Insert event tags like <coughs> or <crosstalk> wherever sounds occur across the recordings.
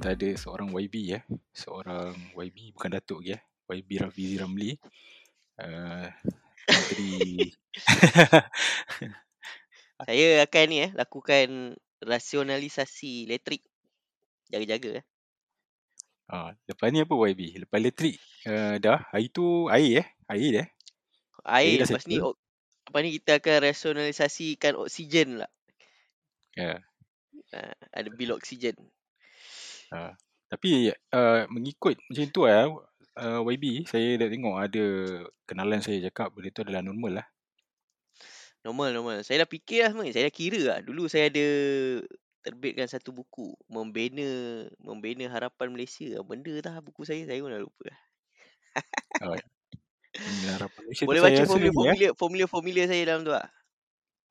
kita ada seorang YB ya. Seorang YB bukan Datuk ya. YB Rafizi Ramli. Uh, menteri <laughs> Saya akan ni eh lakukan rasionalisasi elektrik. Jaga-jaga eh. Ah, lepas ni apa YB? Lepas elektrik uh, dah. Hari tu air eh. Air dah. Air dah lepas ni ok- lepas ni kita akan rasionalisasikan oksigen lah. Ya. Uh, ada bil oksigen. Uh, tapi uh, mengikut macam tu lah uh, YB saya dah tengok ada kenalan saya cakap benda tu adalah normal lah. Normal normal. Saya dah fikir lah sebenarnya. Saya dah kira lah. Dulu saya ada terbitkan satu buku. Membina membina harapan Malaysia. Benda dah buku saya. Saya pun dah lupa. <laughs> Oh, Boleh baca eh. formula-formula formula-formula saya dalam tu lah.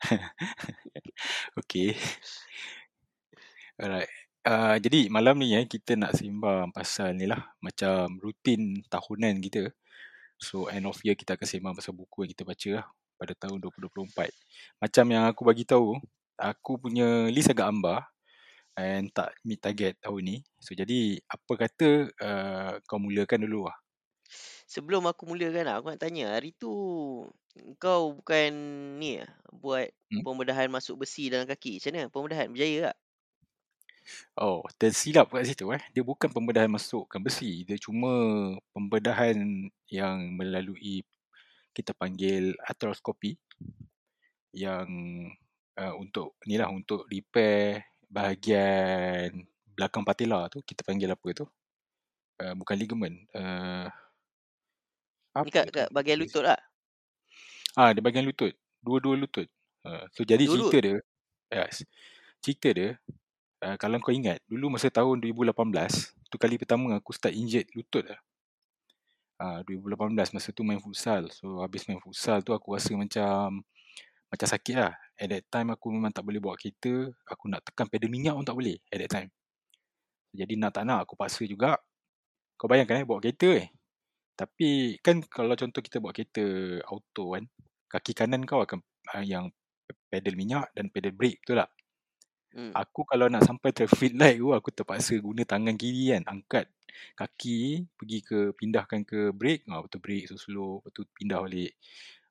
<laughs> Okay. <laughs> Alright. Uh, jadi malam ni eh kita nak sembang pasal ni lah macam rutin tahunan kita. So end of year kita akan sembang pasal buku yang kita baca lah pada tahun 2024. Macam yang aku bagi tahu, aku punya list agak ambar and tak meet target tahun ni. So jadi apa kata uh, kau mulakan dulu lah. Sebelum aku mulakan lah, aku nak tanya. Hari tu kau bukan ni lah, buat Hmm? pembedahan masuk besi dalam kaki. Macam mana? Pembedahan berjaya tak? Oh, tersilap kat situ eh. Dia bukan pembedahan masukkan besi. Dia cuma pembedahan yang melalui kita panggil arthroskopi yang uh, untuk ni lah untuk repair bahagian belakang patella tu kita panggil apa tu? Uh, bukan ligament. Uh, apa Ni kat, kat bahagian lutut lah. Ah, di bahagian lutut. Dua-dua lutut. Uh, so jadi Dua cerita dia yes. Cerita dia uh, kalau kau ingat dulu masa tahun 2018 tu kali pertama aku start injured lutut lah. Ah, 2018 masa tu main futsal. So habis main futsal tu aku rasa macam macam sakit lah. At that time aku memang tak boleh bawa kereta. Aku nak tekan pedal minyak pun tak boleh at that time. Jadi nak tak nak aku paksa juga. Kau bayangkan eh bawa kereta eh. Tapi kan kalau contoh kita bawa kereta auto kan. Kaki kanan kau akan uh, yang pedal minyak dan pedal brake betul tak? Hmm. Aku kalau nak sampai traffic light tu aku terpaksa guna tangan kiri kan angkat kaki pergi ke pindahkan ke brake. Ah betul brake so slow lepas tu pindah balik.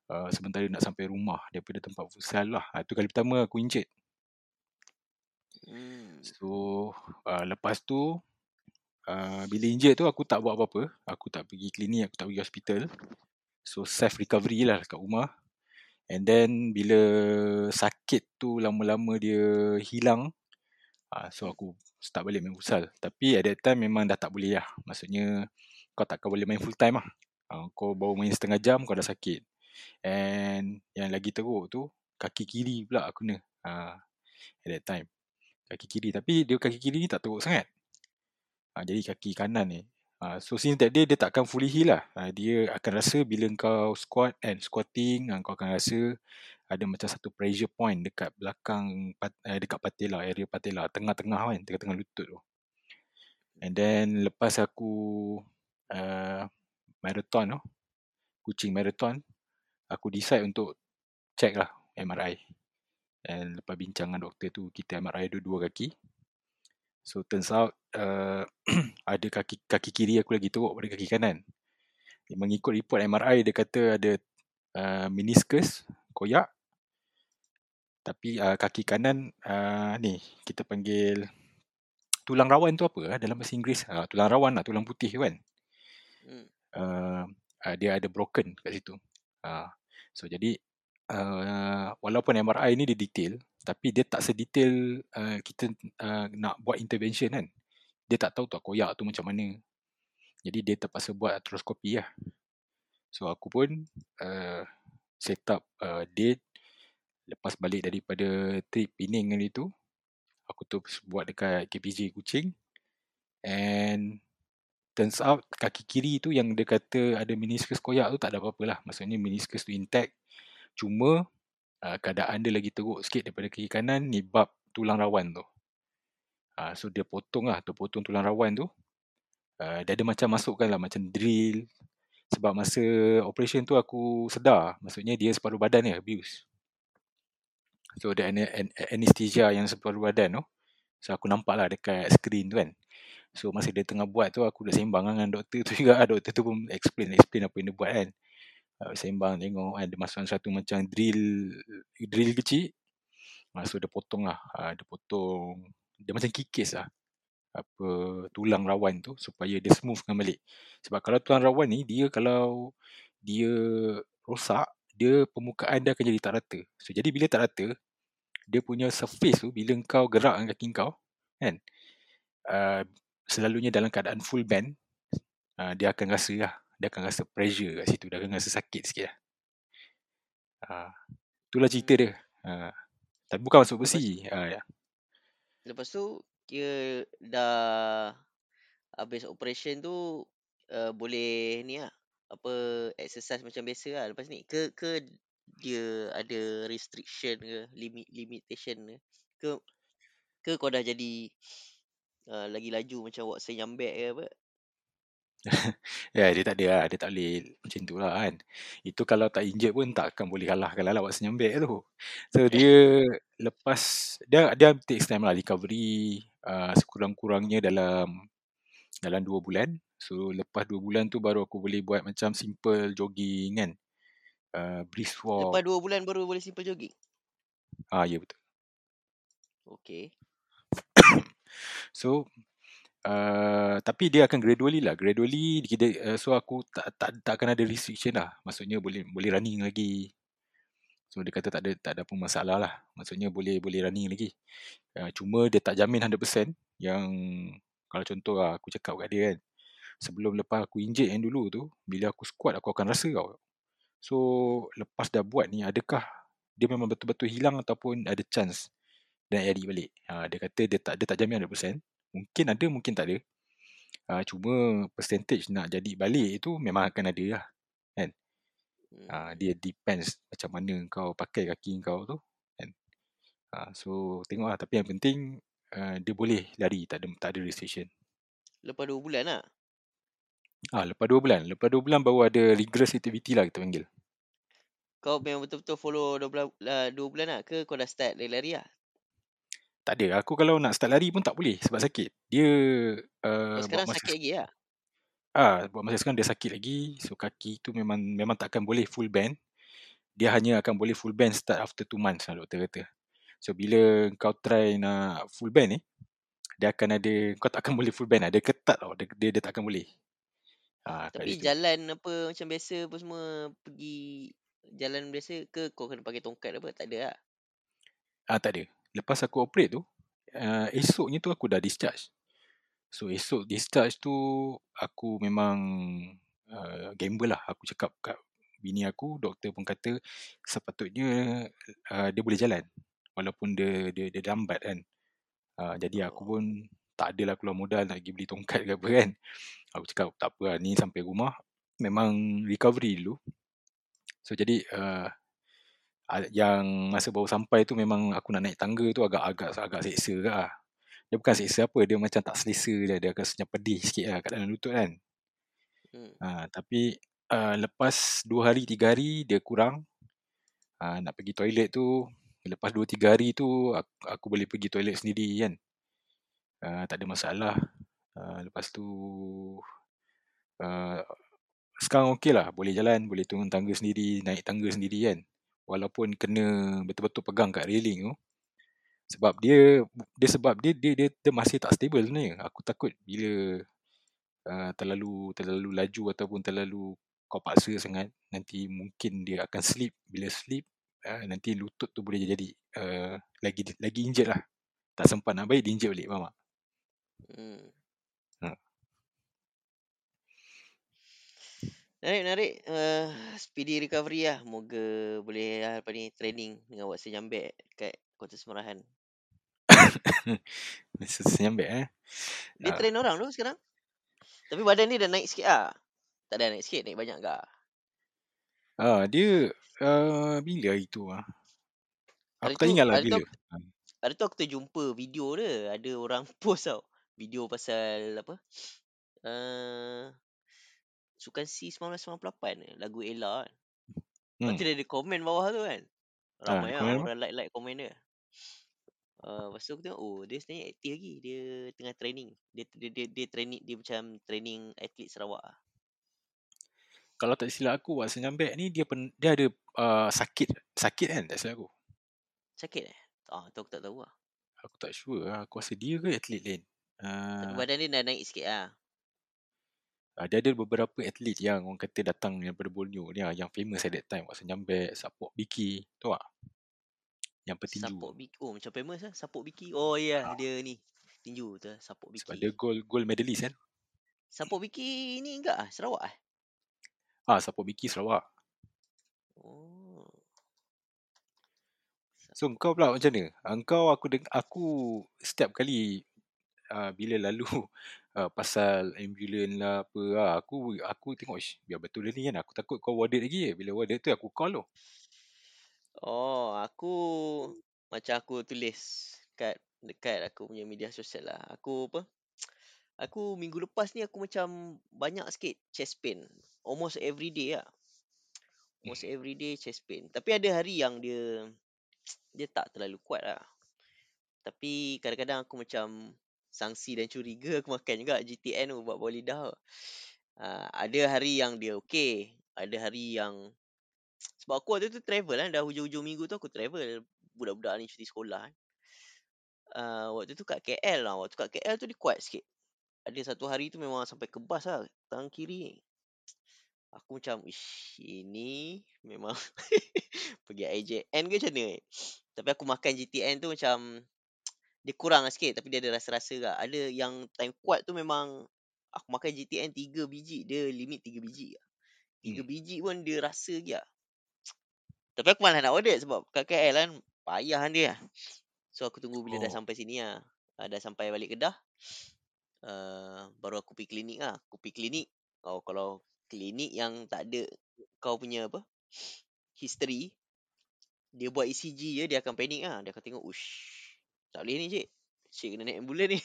Uh, sementara nak sampai rumah daripada tempat futsal lah. Ha, tu kali pertama aku injured Hmm. so uh, lepas tu uh, bila injured tu aku tak buat apa-apa. Aku tak pergi klinik aku tak pergi hospital. So self recovery lah kat rumah and then bila sakit tu lama-lama dia hilang uh, so aku start balik main futsal. Tapi at that time memang dah tak boleh lah. Maksudnya kau takkan boleh main full time lah. Uh, kau baru main setengah jam kau dah sakit. And yang lagi teruk tu kaki kiri pula aku kena. Uh, at that time. Kaki kiri. Tapi dia kaki kiri ni tak teruk sangat. Uh, jadi kaki kanan ni Uh, so since that day dia takkan fully heal lah. Uh, dia akan rasa bila kau squat and squatting uh, kau akan rasa ada macam satu pressure point dekat belakang pat, uh, dekat patella area patella tengah-tengah kan tengah-tengah lutut tu. And then lepas aku uh, marathon tu kucing marathon aku decide untuk check lah MRI. And lepas bincang dengan doktor tu kita MRI dua-dua kaki. So turns out uh, <clears throat> ada kaki kaki kiri aku lagi teruk pada kaki kanan. Mengikut report MRI dia kata ada uh, meniscus koyak. Tapi uh, kaki kanan uh, ni kita panggil tulang rawan tu apa uh, dalam bahasa Inggeris? Uh, tulang rawan lah, tulang putih kan. Hmm. Uh, uh, dia ada broken kat situ. Uh, so jadi uh, walaupun MRI ni dia detail tapi dia tak sedetail uh, kita uh, nak buat intervention kan. Dia tak tahu tak koyak tu macam mana. Jadi dia terpaksa buat arthroskopi lah. So aku pun uh, set up uh, date lepas balik daripada trip Penang kali tu. Aku tu buat dekat KPJ Kuching. And turns out kaki kiri tu yang dia kata ada meniscus koyak tu tak ada apa-apa lah. Maksudnya meniscus tu intact. Cuma uh, keadaan dia lagi teruk sikit daripada kaki kanan ni bab tulang rawan tu. Uh, so dia potong lah, tu potong tulang rawan tu. Uh, dia ada macam masukkan lah macam drill. Sebab masa operation tu aku sedar. Maksudnya dia separuh badan ni abuse. So ada an- an- anesthesia yang separuh badan tu. So aku nampak lah dekat screen tu kan. So masa dia tengah buat tu aku dah sembang dengan doktor tu juga. <laughs> Doktor tu pun explain explain apa yang dia buat kan. Uh, sembang tengok kan dia masuk satu macam drill drill kecil. Uh, so dia potong lah. Uh, dia potong. Dia macam kikis lah. Apa tulang rawan tu supaya dia smoothkan balik. Sebab kalau tulang rawan ni dia kalau dia rosak dia permukaan dia akan jadi tak rata. So jadi bila tak rata dia punya surface tu bila kau gerak dengan kaki kau kan uh, selalunya dalam keadaan full bend uh, dia akan rasa lah dia akan rasa pressure kat situ. Dia akan rasa sakit sikit lah. Uh, itulah cerita dia. Uh, tapi bukan masuk besi lepas, uh, ya. lepas tu dia dah habis operation tu uh, boleh ni lah apa exercise macam biasa lah lepas ni. Ke ke dia ada restriction ke limit limitation ke? Ke ke kau dah jadi uh, lagi laju macam wak senyambek ke apa <laughs> ya dia tak ada lah dia tak boleh macam tu lah kan itu kalau tak injet pun tak akan boleh kalah kalau lawak senyambek tu so dia lepas dia dia take time lah recovery uh, sekurang-kurangnya dalam dalam dua bulan So lepas dua bulan tu baru aku boleh buat macam simple jogging kan. Uh, brisk walk. Lepas dua bulan baru boleh simple jogging? Ah, ya betul. Okay. <coughs> so, uh, tapi dia akan gradually lah. Gradually, kita, uh, so aku tak, tak, tak akan ada restriction lah. Maksudnya boleh boleh running lagi. So dia kata tak ada tak ada pun masalah lah. Maksudnya boleh boleh running lagi. Uh, cuma dia tak jamin 100% yang kalau contoh lah aku cakap kat dia kan sebelum lepas aku injet yang dulu tu bila aku squat aku akan rasa kau so lepas dah buat ni adakah dia memang betul-betul hilang ataupun ada chance dan jadi balik ha, dia kata dia tak dia tak jamin 100% mungkin ada mungkin tak ada. Ha, cuma percentage nak jadi balik itu memang akan ada lah kan? Ha, dia depends macam mana kau pakai kaki kau tu kan? Ha, so tengoklah. Tapi yang penting uh, dia boleh lari tak ada tak ada restriction. Lepas 2 bulan lah? Ah, lepas dua bulan. Lepas dua bulan baru ada rigorous activity lah kita panggil. Kau memang betul-betul follow dua bulan, uh, dua bulan lah ke kau dah start lari-lari lah? Tak ada. Aku kalau nak start lari pun tak boleh sebab sakit. Dia... Uh, sekarang sakit lagi lah? Ah, buat masa sekarang dia sakit lagi. So kaki tu memang memang takkan boleh full band. Dia hanya akan boleh full band start after two months lah doktor kata. So bila kau try nak full band ni, dia akan ada, kau tak akan boleh full band lah. Dia ketat tau. Dia, dia, dia tak akan boleh. Ha, Tapi jalan apa macam biasa apa semua pergi jalan biasa ke kau kena pakai tongkat apa? Tak ada lah. Ah, tak ada. Lepas aku operate tu, uh, esoknya tu aku dah discharge. So esok discharge tu aku memang uh, gamble lah. Aku cakap kat bini aku, doktor pun kata sepatutnya uh, dia boleh jalan. Walaupun dia dia, dia lambat kan. Uh, jadi aku pun tak adalah keluar modal nak pergi beli tongkat ke apa kan. Aku cakap tak apa lah, ni sampai rumah memang recovery dulu. So jadi uh, yang masa baru sampai tu memang aku nak naik tangga tu agak-agak agak seksa ke lah. Dia bukan seksa apa, dia macam tak selesa dia, dia akan senyap pedih sikit lah kat dalam lutut kan. Hmm. Uh, tapi uh, lepas 2 hari, 3 hari dia kurang. Uh, nak pergi toilet tu, lepas 2-3 hari tu aku, aku boleh pergi toilet sendiri kan. Uh, tak ada masalah. Uh, lepas tu uh, sekarang okey lah. Boleh jalan, boleh turun tangga sendiri, naik tangga sendiri kan. Walaupun kena betul-betul pegang kat railing tu. Sebab dia dia sebab dia dia dia, dia masih tak stable sebenarnya. Aku takut bila uh, terlalu terlalu laju ataupun terlalu kau paksa sangat nanti mungkin dia akan slip bila slip uh, nanti lutut tu boleh jadi uh, lagi lagi injet lah. Tak sempat nak baik dia injet balik tak? Hmm. Ha. Narik, narik. Uh, speedy recovery lah. Moga boleh lah lepas ni training dengan buat senyambek kat Kota Semerahan. <coughs> senyambek eh. Dia uh. train orang tu sekarang. Tapi badan dia dah naik sikit lah. Tak ada naik sikit, naik banyak ke? Ah, dia uh, bila itu ah. Aku tak ingat lah bila. Tu, hari tu aku terjumpa video dia. Ada orang <laughs> post tau video pasal apa uh, Sukan C 1998 lagu Ella kan. Hmm. Lepas tu dia ada komen bawah tu kan. Ramai ha, lah orang like-like komen dia. Uh, lepas tu aku tengok, oh dia sebenarnya aktif lagi. Dia tengah training. Dia dia dia, dia training dia macam training atlet Sarawak lah. Kalau tak silap aku, Wak Senyambek ni dia pen, dia ada uh, sakit sakit kan tak silap aku. Sakit eh? Ah, tu aku tak tahu lah. Aku tak sure lah. Aku rasa dia ke atlet lain. Uh, badan dia dah naik sikit lah. Uh, dia ada beberapa atlet yang orang kata datang daripada Borneo ni lah, yang famous at that time. Wak Senyambek, Sapok Biki. Tahu tak? Yang petinju. Sapok Biki. Oh macam famous lah. Sapok Biki. Oh ya yeah, dia ni. Tinju tu. Sapok Sebab Biki. dia gold gold medalist kan. Sapok Biki ni enggak ah? Sarawak ah? Ah, Sapok Biki Sarawak. Oh. So kau pula macam mana? Engkau aku deng- aku setiap kali uh, bila lalu <laughs> uh, pasal ambulans lah apa lah, aku aku tengok ish, biar betul dia ni kan. Aku takut kau warded lagi eh. Bila warded tu aku call tu. Oh, aku macam aku tulis kat dekat aku punya media sosial lah. Aku apa? Aku minggu lepas ni aku macam banyak sikit chest pain. Almost every day lah. Almost every day chest pain. Tapi ada hari yang dia <tsk> dia tak terlalu kuat lah. Tapi kadang-kadang aku macam sangsi dan curiga aku makan juga GTN tu buat bawah lidah. Uh, ada hari yang dia okey. Ada hari yang sebab aku waktu tu travel kan. Dah hujung-hujung minggu tu aku travel. Budak-budak ni cuti sekolah kan. Uh, waktu tu kat KL lah. Waktu kat KL tu dia kuat sikit. Ada satu hari tu memang sampai kebas lah. Tangan kiri. Aku macam, ish, ini memang <laughs> pergi IJN ke macam mana? Tapi aku makan GTN tu macam, dia kurang lah sikit. Tapi dia ada rasa-rasa ke. Ada yang time kuat tu memang, aku makan GTN 3 biji. Dia limit 3 biji. 3 Hmm. biji pun dia rasa je lah. <tsk> Tapi aku malah nak order sebab kat KL kan, payah kan dia. So aku tunggu bila oh. dah sampai sini lah. Uh, dah sampai balik Kedah. Uh, <sniffs> baru aku pergi klinik lah. Aku pergi klinik. Oh, kalau klinik yang tak ada kau punya apa, <sniffs> history, dia buat ECG je, dia akan panik lah. Dia akan tengok, ush, tak boleh ni cik. Cik kena naik ambulan ni.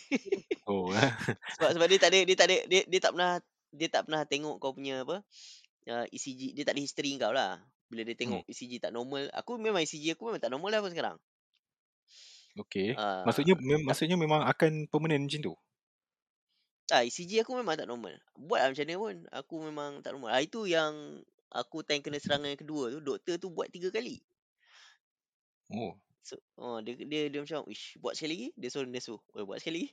Oh. <laughs> <laughs> sebab sebab dia tak ada dia tak ada dia, dia tak pernah dia tak pernah tengok kau punya apa uh, ECG dia tak ada history kau lah bila dia tengok hmm. ECG tak normal aku memang ECG aku memang tak normal lah pun sekarang Okay. uh, Maksudnya mem- maksudnya memang akan permanent macam tu. ah ECG aku memang tak normal buat lah macam mana pun aku memang tak normal ah, itu yang aku time kena serangan yang kedua tu doktor tu buat tiga kali Oh. So, oh, dia, dia dia macam ish buat sekali lagi dia suruh dia suruh oh, buat sekali lagi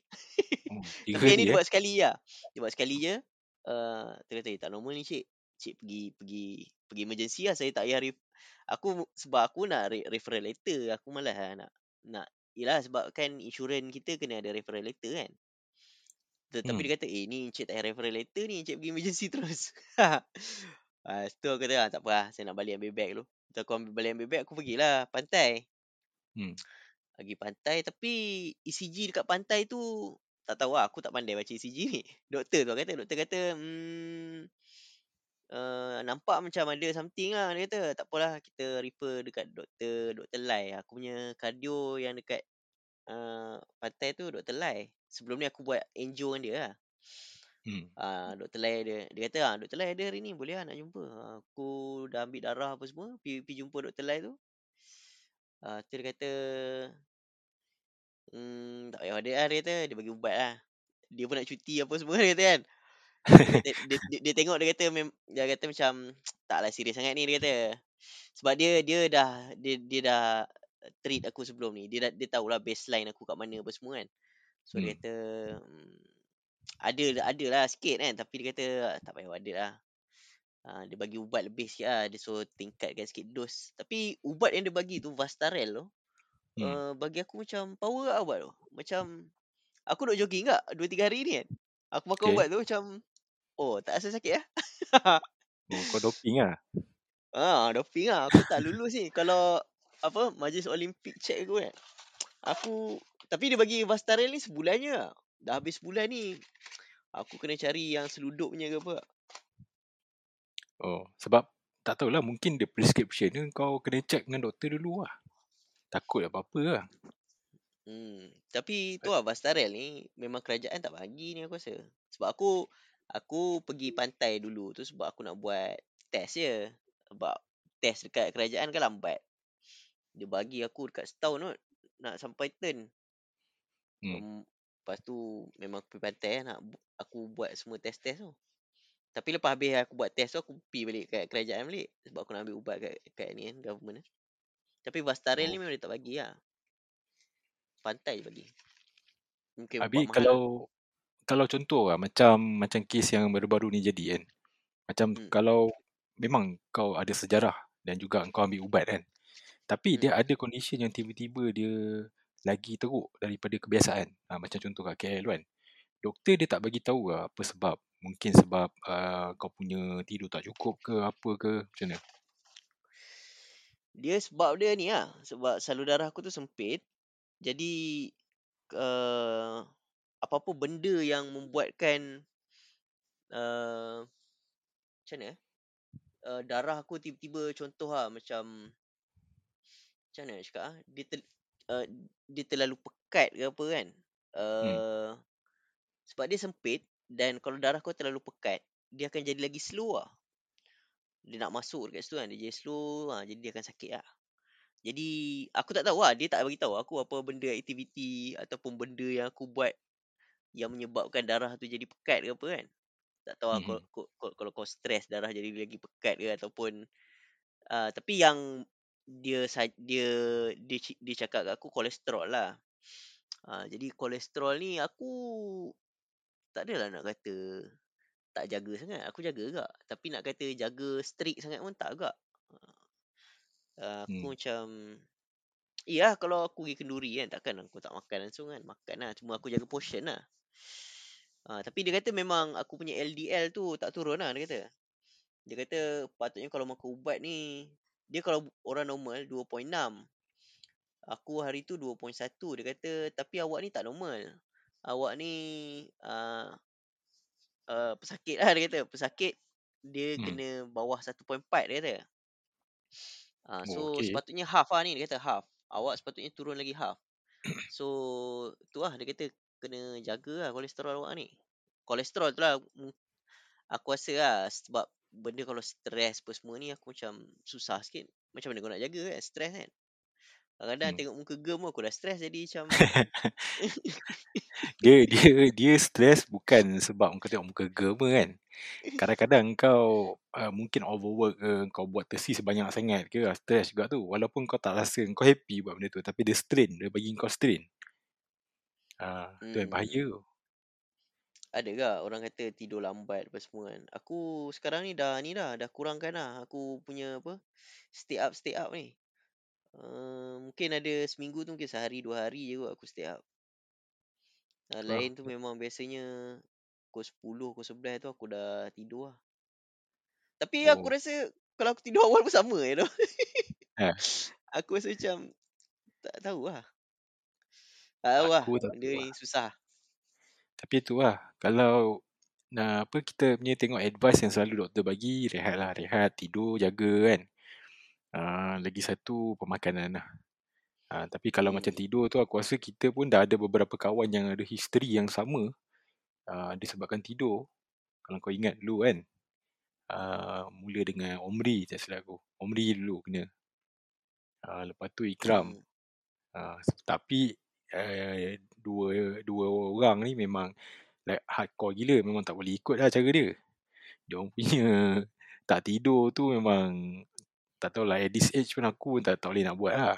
oh <laughs> tiga Tapi ni dia eh. buat sekali je. Dia buat sekali je. Uh, dia kata, "Eh, tak normal ni cik. Cik pergi pergi pergi emergency lah. Saya tak payah ref- Aku sebab aku nak re- referral letter. Aku malas lah nak nak Yelah sebab kan insurans kita kena ada referral letter kan. Tetapi Hmm. dia kata, eh ni cik tak payah referral letter ni. Cik pergi emergency <laughs> terus. uh, tu aku kata, ah, tak apa lah. Saya nak balik ambil beg dulu. Lepas aku ambil balik ambil beg, aku pergilah pantai. Hmm. Pergi pantai. Tapi ECG dekat pantai tu tak tahu lah. Aku tak pandai baca ECG ni. <laughs> Doktor tu kata. Doktor kata, hmm, uh, nampak macam ada something lah. Dia kata, tak apalah. Kita refer dekat doktor, doktor Lai. Aku punya cardio yang dekat uh, pantai tu, doktor Lai. Sebelum ni aku buat angio dengan dia lah. Hmm. Uh, doktor Lai dia, dia kata, ah, doktor Lai ada hari ni. Boleh lah nak jumpa. Uh, aku dah ambil darah apa semua. Pergi, pergi jumpa doktor Lai tu. Uh, tu dia kata, hmm, tak payah ada lah. Dia kata, dia bagi ubat lah. Dia pun nak cuti apa semua dia kata kan. Dia, dia, dia, dia tengok dia kata mem, dia kata macam taklah serius sangat ni dia kata. Sebab dia dia dah dia dia dah treat aku sebelum ni. Dia dah dia tahulah baseline aku kat mana apa semua kan. So hmm. dia kata hmm, ada ada lah sikit kan tapi dia kata tak payah ada lah. Ha, dia bagi ubat lebih sikit lah. Dia suruh tingkatkan sikit dos. Tapi ubat yang dia bagi tu Vastarel tu. Hmm. Uh, bagi aku macam power lah ubat tu. Macam aku duk jogging tak 2-3 hari ni kan. Aku makan Okay. ubat tu macam oh tak rasa sakit lah. <laughs> Oh, kau doping lah. ah, doping lah. Aku tak lulus ni. Kalau apa majlis Olimpik check aku kan. Aku tapi dia bagi Vastarel ni sebulannya. Dah habis sebulan ni. Aku kena cari yang seluduk punya ke apa. Oh, sebab tak tahulah mungkin the prescription ni kau kena check dengan doktor dulu lah. Takut apa-apa lah. Hmm. Tapi tu lah Vastarel ni memang kerajaan tak bagi ni aku rasa. Sebab aku aku pergi pantai dulu tu sebab aku nak buat test je. Sebab test dekat kerajaan kan lambat. Dia bagi aku dekat setahun kot. nak sampai turn. Hmm. Um, lepas tu memang aku pergi pantai lah nak aku buat semua test-test tu. Tapi lepas habis aku buat test tu aku pergi balik kat kerajaan balik sebab aku nak ambil ubat kat, kat ni kan government ni. Tapi Vastaril Oh. ni memang dia tak bagi lah. Pantai je bagi. Mungkin mahal lah. kalau kalau contoh lah macam macam kes yang baru-baru ni jadi kan. Macam Hmm. kalau memang kau ada sejarah dan juga kau ambil ubat kan. Tapi Hmm. dia ada condition yang tiba-tiba dia lagi teruk daripada kebiasaan. Ha, macam contoh kat KL kan. Doktor dia tak bagi tahu lah apa sebab. Mungkin sebab uh, kau punya tidur tak cukup ke apa ke macam mana. Dia sebab dia ni lah. Sebab salur darah aku tu sempit. Jadi uh, apa-apa benda yang membuatkan uh, macam mana? Uh, darah aku tiba-tiba contoh lah macam macam mana nak cakap ah dia ter, uh, dia terlalu pekat ke apa kan Hmm. Sebab dia sempit dan kalau darah kau terlalu pekat dia akan jadi lagi slow lah dia nak masuk dekat situ kan dia jadi slow ha, jadi dia akan sakit lah jadi aku tak tahu lah dia tak bagi tahu aku apa benda aktiviti ataupun benda yang aku buat yang menyebabkan darah tu jadi pekat ke apa kan tak tahu lah Mhm. kalau, kalau, kalau kau stres darah jadi lagi pekat ke ataupun uh, tapi yang dia dia dia dia cakap kat aku kolesterol lah. Uh, jadi kolesterol ni aku tak adalah nak kata tak jaga sangat. Aku jaga juga. Tapi nak kata jaga strict sangat pun tak agak. Uh, aku Hmm. macam Ya kalau aku pergi kenduri kan takkan aku tak makan langsung kan. Makan lah. Cuma aku jaga portion lah. Uh, tapi dia kata memang aku punya LDL tu tak turun lah dia kata. Dia kata patutnya kalau makan ubat ni dia kalau orang normal 2.6. Aku hari tu 2.1 dia kata tapi awak ni tak normal. Awak ni uh, uh, pesakit lah <laughs> dia kata. Pesakit dia Hmm. kena bawah 1.4 dia kata. Uh, Oh, so okay. sepatutnya half lah ni dia kata half. Awak sepatutnya turun lagi half. <coughs> So tu lah dia kata kena jaga lah kolesterol awak ni. Kolesterol tu lah aku rasa lah sebab benda kalau stres apa semua ni aku macam susah sikit. Macam mana kau nak jaga kan stres kan. Kadang-kadang Hmm. tengok muka gem aku dah stres jadi macam <laughs> dia dia dia stres bukan sebab kau tengok muka gema kan. Kadang-kadang kau uh, mungkin overwork ke, kau buat tesis banyak sangat ke, ah, stres juga tu. Walaupun kau tak rasa kau happy buat benda tu, tapi dia strain, dia bagi kau strain. Ah, uh, tu yang bahaya hmm, tu. ada ke orang kata tidur lambat apa semua kan. Aku sekarang ni dah ni dah dah kurangkan lah aku punya apa stay up stay up ni. Uh, mungkin ada seminggu tu mungkin sehari dua hari je kot aku stay up. Uh, Ah, lain tu memang biasanya pukul 10, pukul 11 tu aku dah tidur lah. Tapi aku oh. rasa kalau aku tidur <laughs> awal pun sama je tu. Eh, <laughs> aku rasa macam tak tahu lah. Tak tahu lah. aku tak Benda tahu ni lah. susah. Tapi tu lah, kalau nah, apa kita punya tengok advice yang selalu doktor bagi, rehat lah, rehat, tidur, jaga kan. Uh, lagi satu pemakanan lah. Uh, tapi kalau macam tidur tu aku rasa kita pun dah ada beberapa kawan yang ada history yang sama uh, disebabkan tidur. Kalau kau ingat dulu kan. Uh, mula dengan Omri tak silap aku. Omri dulu kena. Uh, lepas tu Ikram. Hmm. Uh, tapi uh, dua dua orang ni memang like hardcore gila. Memang tak boleh ikut lah cara dia. Dia orang punya <laughs> tak tidur tu memang tak tahu lah at this age pun aku tak, tak boleh nak buat lah.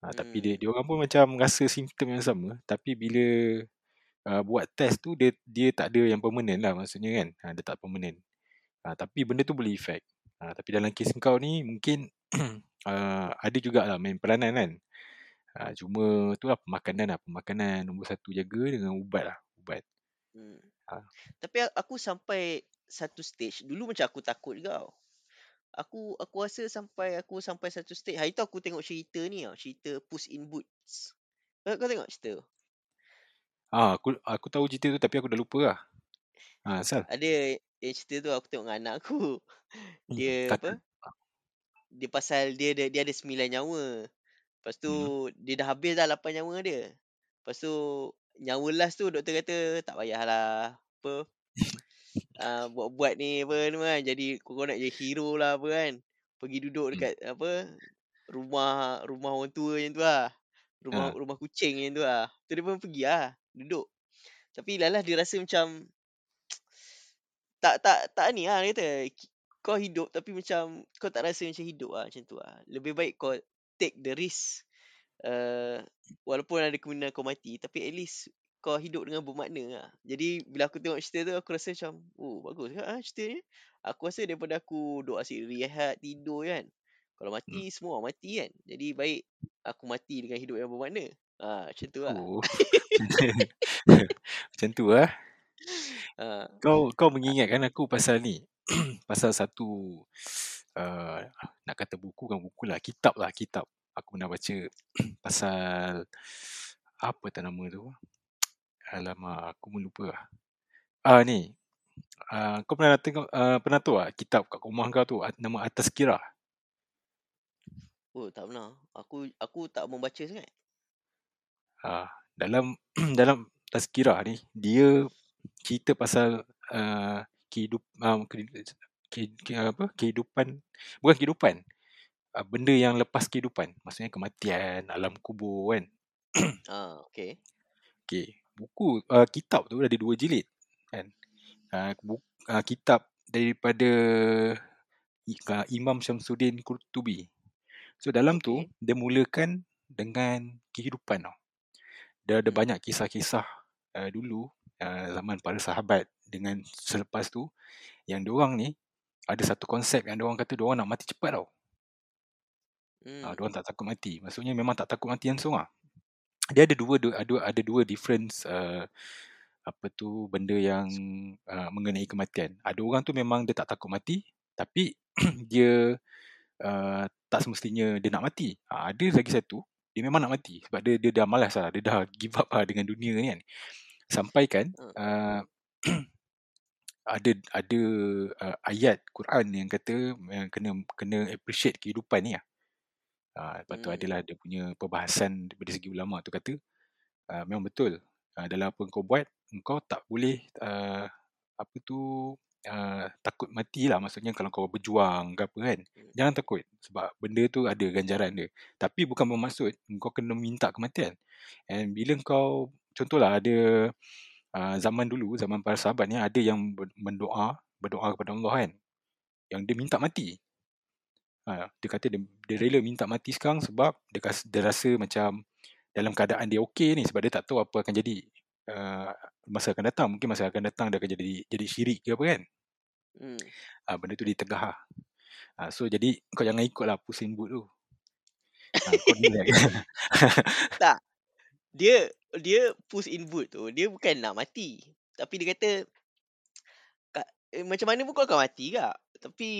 Ha, tapi dia Hmm. dia orang pun macam rasa simptom yang sama tapi bila uh, buat test tu dia dia tak ada yang permanent lah maksudnya kan. Ha, dia tak permanent. Ha, tapi benda tu boleh effect. Ha, tapi dalam kes kau ni mungkin <clears throat> uh, ada jugalah main peranan kan. Ha, cuma tu lah pemakanan lah. Pemakanan nombor satu jaga dengan ubat lah. Ubat. Hmm. Ha. Tapi aku sampai satu stage dulu macam aku takut juga. tau. Aku aku rasa sampai aku sampai satu stage. Hari tu aku tengok cerita ni tau, cerita Puss in Boots. Kau, kau tengok cerita tu? Ah, aku aku tahu cerita tu tapi aku dah lupa lah. Ha, asal? Ada yang cerita tu aku tengok dengan anak aku. <laughs> Hmm, Dia apa? takut. Dia pasal dia ada dia ada sembilan nyawa. Lepas tu Hmm. dia dah habis dah lapan nyawa dia. Lepas tu nyawa last tu doktor kata tak payahlah apa <laughs> uh, buat-buat ni apa ni kan jadi kau nak jadi hero lah apa kan. Pergi duduk Hmm. dekat apa rumah rumah orang tua macam tu lah. Rumah Ha. rumah kucing yang tu lah. Tu dia pun pergi lah. Duduk. Tapi lalas dia rasa macam tak tak tak ni lah dia kata. "Ki- Kau hidup tapi macam kau tak rasa macam hidup lah macam tu lah. Lebih baik kau take the risk. Uh, walaupun ada kemungkinan kau mati tapi at least kau hidup dengan bermakna lah. Jadi bila aku tengok cerita tu aku rasa macam oh bagus kan ah, cerita ni. Aku rasa daripada aku duk asyik rehat tidur kan. Kalau mati semua orang mati kan. Jadi baik aku mati dengan hidup yang bermakna. Ha, macam tu lah. Oh. <laughs> <laughs> Macam tu lah. Ha, Kau kau mengingatkan aku pasal ni. <clears throat> pasal satu uh, nak kata buku kan buku lah, kitab lah, kitab. Aku pernah baca <clears throat> pasal apa tak nama tu? Alamak, aku pun lupa lah. Ah ni. Uh, kau pernah tengok uh, pernah tu lah kitab kat rumah kau tu ah, nama Atas Kira. oh tak pernah. Aku aku tak membaca sangat. Uh, dalam <clears throat> dalam Tazkirah ni dia cerita pasal uh, kehidup um, ke, ke, ke, apa kehidupan bukan kehidupan uh, benda yang lepas kehidupan maksudnya kematian alam kubur kan Ah, okay. okey buku uh, kitab tu ada dua jilid kan uh, buku, uh, kitab daripada uh, Imam Syamsuddin Qurtubi so dalam tu dia mulakan dengan kehidupan tau dia ada Hmm. banyak kisah-kisah uh, dulu uh, zaman para sahabat dengan selepas tu yang diorang ni ada satu konsep yang diorang kata diorang nak mati cepat tau. Hmm. Uh, diorang tak takut mati. Maksudnya memang tak takut mati langsung lah. Dia ada dua, dua ada, ada dua difference uh, apa tu benda yang uh, mengenai kematian. Ada orang tu memang dia tak takut mati tapi <clears throat> dia uh, tak semestinya dia nak mati. Uh, ada lagi satu dia memang nak mati sebab dia dia dah malas lah, dia dah give up lah dengan dunia ni kan. Sampai kan uh, <clears throat> ada ada uh, ayat Quran yang kata uh, kena kena appreciate kehidupan ni lah. Uh, lepas tu Hmm. adalah dia punya perbahasan daripada segi ulama tu kata uh, memang betul uh, dalam apa kau buat kau tak boleh uh, apa tu uh, takut mati lah maksudnya kalau kau berjuang ke apa kan Hmm. jangan takut sebab benda tu ada ganjaran dia tapi bukan bermaksud kau kena minta kematian and bila kau contohlah ada uh, zaman dulu zaman para sahabat ni ada yang ber- mendoa berdoa kepada Allah kan yang dia minta mati ha, dia kata dia, dia rela minta mati sekarang sebab dia, kas, dia rasa macam dalam keadaan dia okey ni sebab dia tak tahu apa akan jadi uh, masa akan datang mungkin masa akan datang dia akan jadi jadi syirik ke apa kan Hmm. ha, benda tu ditegah lah. ha, so jadi kau jangan ikut lah pusing boot tu ha, kau <laughs> Tak. Dia dia push in boot tu, dia bukan nak mati. Tapi dia kata kat, eh, macam mana pun kau akan mati kak. Tapi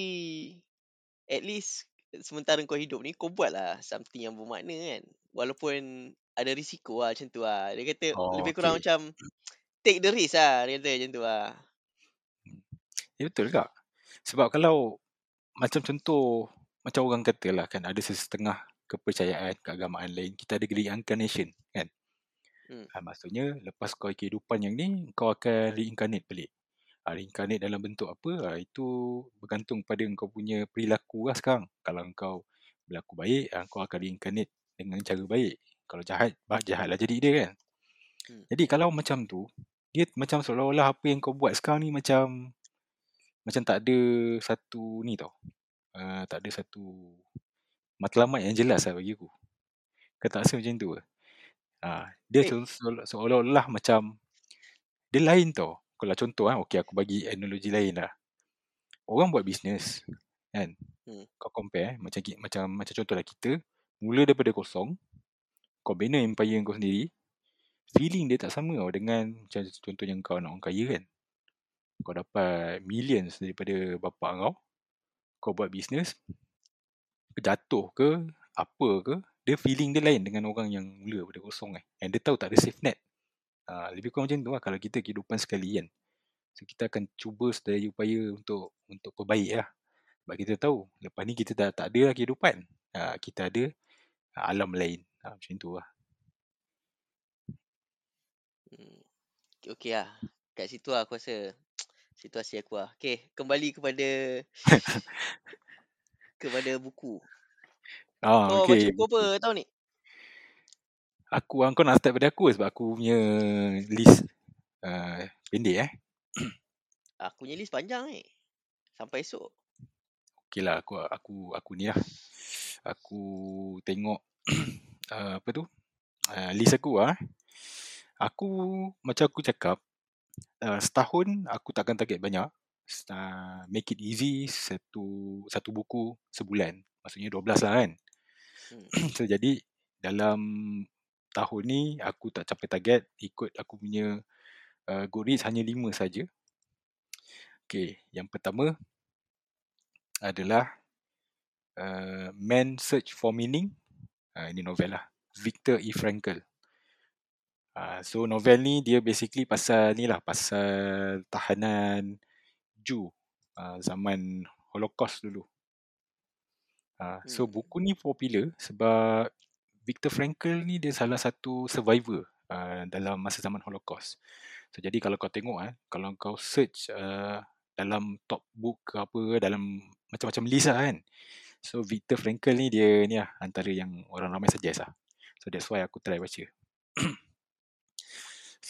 at least sementara kau hidup ni kau buatlah something yang bermakna kan. Walaupun ada risiko lah macam tu lah. Dia kata Oh, lebih kurang okey. macam take the risk lah. Dia kata macam tu lah. Ya betul tak? Sebab kalau macam contoh macam orang kata lah kan ada setengah kepercayaan keagamaan lain kita ada reincarnation kan. Hmm. Ha, maksudnya lepas kau kehidupan yang ni kau akan reincarnate balik. Ha, reincarnate dalam bentuk apa? Ha, itu bergantung pada kau punya perilaku lah sekarang. Kalau kau berlaku baik, ha, kau akan reincarnate dengan cara baik. Kalau jahat, bah, jahat lah jadi dia kan. Hmm. Jadi kalau macam tu, dia macam seolah-olah apa yang kau buat sekarang ni macam macam tak ada satu ni tau. Uh, tak ada satu matlamat yang jelas lah bagi aku. Kau tak rasa macam tu ke? Uh, dia se- seolah-olah macam dia lain tau. Kalau contoh ah, okey aku bagi analogi lain lah. Orang buat bisnes kan. Hmm. Kau compare macam ki- macam macam contohlah kita mula daripada kosong kau bina empire kau sendiri feeling dia tak sama tau dengan macam contohnya kau nak orang kaya kan. Kau dapat millions daripada bapak kau. Kau buat bisnes jatuh ke apa ke dia feeling dia lain dengan orang yang mula daripada kosong kan. And dia tahu tak ada safe net. Uh, lebih kurang macam tu lah kalau kita kehidupan sekali kan. So kita akan cuba sedaya upaya untuk untuk perbaik lah. Sebab kita tahu lepas ni kita dah tak ada lah kehidupan. Uh, kita ada uh, alam lain. Uh, macam tu lah. Hmm. Okey lah. Kat situ lah aku rasa <tsk> situasi aku lah. Okay, kembali kepada <laughs> kepada buku. Ah, Kau okay. baca buku apa tahun ni? Aku kau nak start pada aku sebab aku punya list uh, pendek eh. <clears throat> Aku punya list panjang ni. Sampai esok. Okey lah aku aku aku ni lah. Aku tengok <clears throat> uh, apa tu? Uh, list aku ah. Aku macam aku cakap uh, setahun aku takkan target banyak. Uh, make it easy satu satu buku sebulan. Maksudnya 12 lah kan. Hmm. <clears throat> so jadi dalam tahun ni aku tak capai target ikut aku punya uh, Goodreads hanya lima saja. Okay, yang pertama adalah uh, Man Search for Meaning. Uh, ini novel lah. Victor E. Frankl. Uh, so novel ni dia basically pasal ni lah. Pasal tahanan Jew uh, zaman Holocaust dulu. Uh, so hmm. buku ni popular sebab Viktor Frankl ni dia salah satu survivor uh, dalam masa zaman Holocaust. So jadi kalau kau tengok eh, kalau kau search uh, dalam top book ke apa dalam macam-macam list lah kan. So Viktor Frankl ni dia ni lah antara yang orang ramai suggest lah. So that's why aku try baca. <coughs>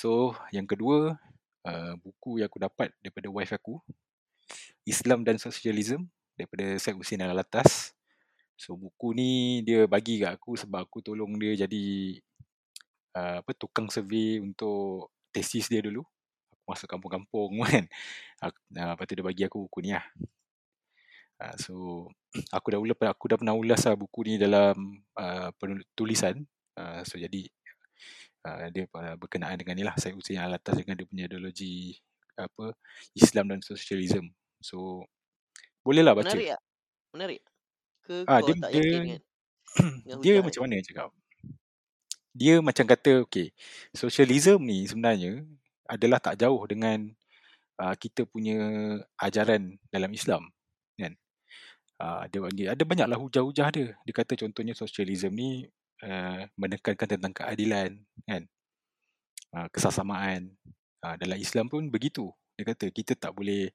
so yang kedua uh, buku yang aku dapat daripada wife aku Islam dan Sosialism daripada Syed Hussein Al-Alatas. So buku ni dia bagi kat aku sebab aku tolong dia jadi uh, apa tukang survey untuk tesis dia dulu. Aku masuk kampung-kampung <laughs> kan. Uh, lepas tu dia bagi aku buku ni lah. Uh, so <clears throat> aku dah ulas aku dah pernah ulas lah buku ni dalam uh, tulisan. Uh, so jadi uh, dia uh, berkenaan dengan ni lah. Saya usia yang atas dengan dia punya ideologi apa Islam dan Sosialism. So bolehlah baca. Menarik tak? Menarik ke ah, kau dia, tak yakin <clears throat> dia, kan? dia macam mana cakap? Dia macam kata, okay, socialism ni sebenarnya adalah tak jauh dengan uh, kita punya ajaran dalam Islam. Kan? Uh, dia, dia, ada banyaklah hujah-hujah dia. Dia kata contohnya socialism ni uh, menekankan tentang keadilan, kan? Uh, kesasamaan. Uh, dalam Islam pun begitu. Dia kata kita tak boleh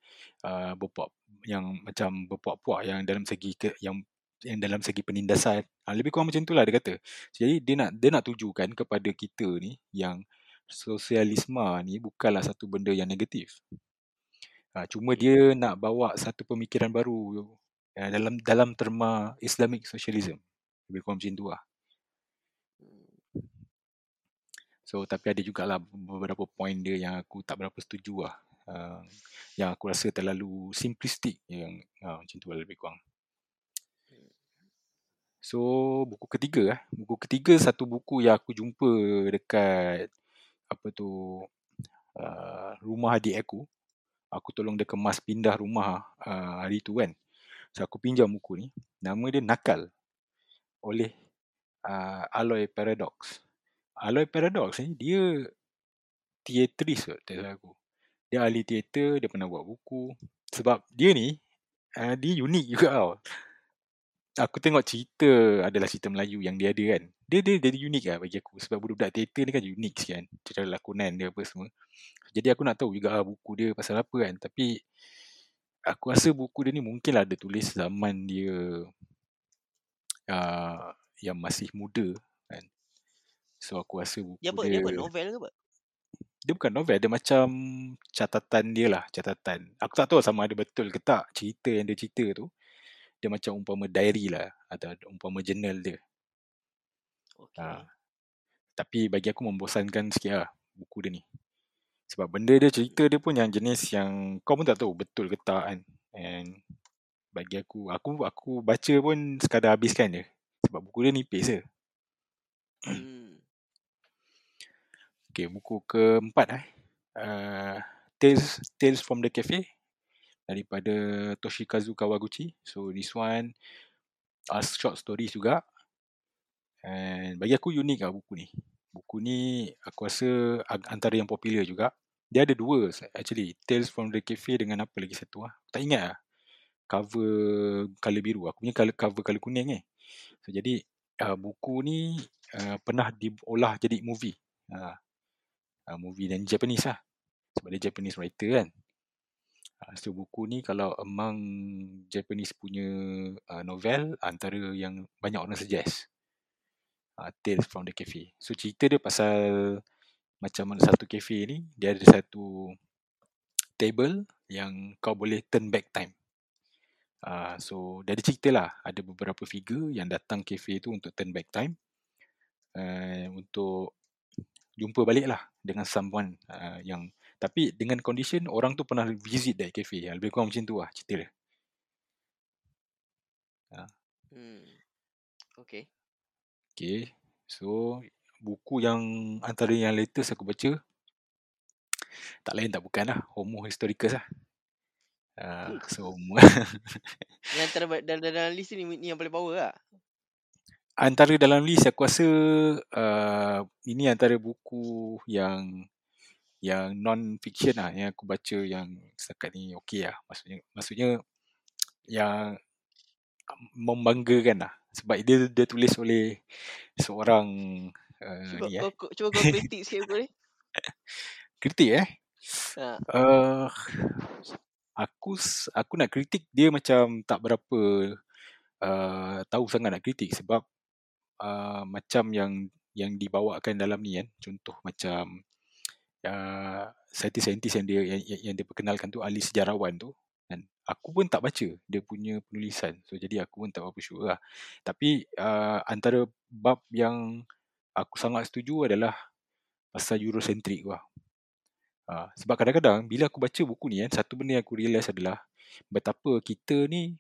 uh, berpuak yang macam berpuak-puak yang dalam segi ke, yang yang dalam segi penindasan. Ha, lebih kurang macam itulah dia kata. Jadi dia nak dia nak tujukan kepada kita ni yang sosialisme ni bukanlah satu benda yang negatif. Ha, cuma dia nak bawa satu pemikiran baru ya, dalam dalam terma Islamic socialism. Lebih kurang macam tu lah. So tapi ada jugalah beberapa point dia yang aku tak berapa setuju lah. Uh, yang aku rasa terlalu simplistik yang uh, macam tu lah lebih kurang. So buku ketiga eh. Buku ketiga satu buku yang aku jumpa dekat apa tu uh, rumah adik aku. Aku tolong dia kemas pindah rumah uh, hari tu kan. So aku pinjam buku ni. Nama dia Nakal oleh uh, Aloy Paradox. Aloy Paradox ni dia teatris kot tak aku. Dia ahli teater, dia pernah buat buku. Sebab dia ni, uh, dia unik juga tau aku tengok cerita adalah cerita Melayu yang dia ada kan. Dia dia jadi unik lah bagi aku sebab budak-budak teater ni kan unik kan. Cara lakonan dia apa semua. Jadi aku nak tahu juga buku dia pasal apa kan. Tapi aku rasa buku dia ni mungkin lah ada tulis zaman dia uh, yang masih muda kan. So aku rasa buku dia... Apa, dia apa? Novel ke apa? Dia bukan novel. Dia macam catatan dia lah. Catatan. Aku tak tahu sama ada betul ke tak cerita yang dia cerita tu dia macam umpama diary lah atau umpama journal dia. Okay. Ha. Tapi bagi aku membosankan sikit lah buku dia ni. Sebab benda dia cerita dia pun yang jenis yang kau pun tak tahu betul ke tak kan. And bagi aku, aku aku baca pun sekadar habiskan je. Sebab buku dia nipis je. Hmm. Okay, buku keempat eh. Uh, Tales, Tales from the Cafe daripada Toshikazu Kawaguchi. So this one are short stories juga. And bagi aku unik lah buku ni. Buku ni aku rasa antara yang popular juga. Dia ada dua actually. Tales from the Cafe dengan apa lagi satu lah. Tak ingat lah. Cover color biru. Aku punya cover, cover color kuning eh. So jadi uh, buku ni uh, pernah diolah jadi movie. Uh, uh, movie dan Japanese lah. Sebab dia Japanese writer kan. Ah, so buku ni kalau among Japanese punya uh, novel antara yang banyak orang suggest. uh, Tales from the Cafe. So cerita dia pasal macam mana satu cafe ni dia ada satu table yang kau boleh turn back time. Uh, so dia ada cerita lah ada beberapa figure yang datang cafe tu untuk turn back time uh, untuk jumpa balik lah dengan someone uh, yang tapi dengan condition orang tu pernah visit that cafe. Lebih kurang macam tu lah cerita dia. Uh. hmm. Okay. Okay. So Buku yang Antara yang latest aku baca Tak lain tak bukan lah Homo historicus lah. Uh, So <laughs> <laughs> Yang antara dalam, dalam list ni Ni yang paling power lah. Antara dalam list aku rasa uh, Ini antara buku yang Yang non-fiction lah Yang aku baca yang Setakat ni okay lah. Maksudnya Maksudnya Yang membanggakan lah. Sebab dia dia tulis oleh seorang uh, cuba ni, kau, eh. cuba kau kritik sikit ni. <laughs> Kritik eh? Ha. uh, aku aku nak kritik dia macam tak berapa uh, tahu sangat nak kritik sebab uh, macam yang yang dibawakan dalam ni kan. Contoh macam uh, saintis-saintis yang dia yang, yang dia perkenalkan tu ahli sejarawan tu kan aku pun tak baca dia punya penulisan. So jadi aku pun tak apa sure lah. Tapi uh, antara bab yang aku sangat setuju adalah pasal eurocentric lah uh, sebab kadang-kadang bila aku baca buku ni kan satu benda yang aku realise adalah betapa kita ni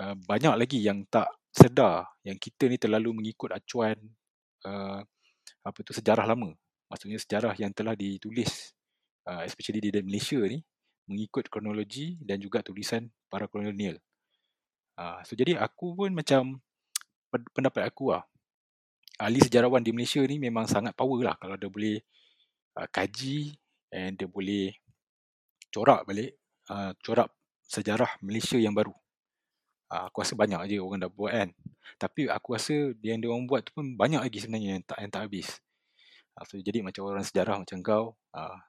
uh, banyak lagi yang tak sedar yang kita ni terlalu mengikut acuan uh, apa tu sejarah lama maksudnya sejarah yang telah ditulis uh, especially di Malaysia ni mengikut kronologi dan juga tulisan para kolonial. Uh, so jadi aku pun macam pendapat aku lah. Ahli sejarawan di Malaysia ni memang sangat power lah kalau dia boleh uh, kaji and dia boleh corak balik uh, corak sejarah Malaysia yang baru. Uh, aku rasa banyak aja orang dah buat kan. Tapi aku rasa yang dia orang buat tu pun banyak lagi sebenarnya yang tak yang tak habis. Uh, so jadi macam orang sejarah macam kau, uh,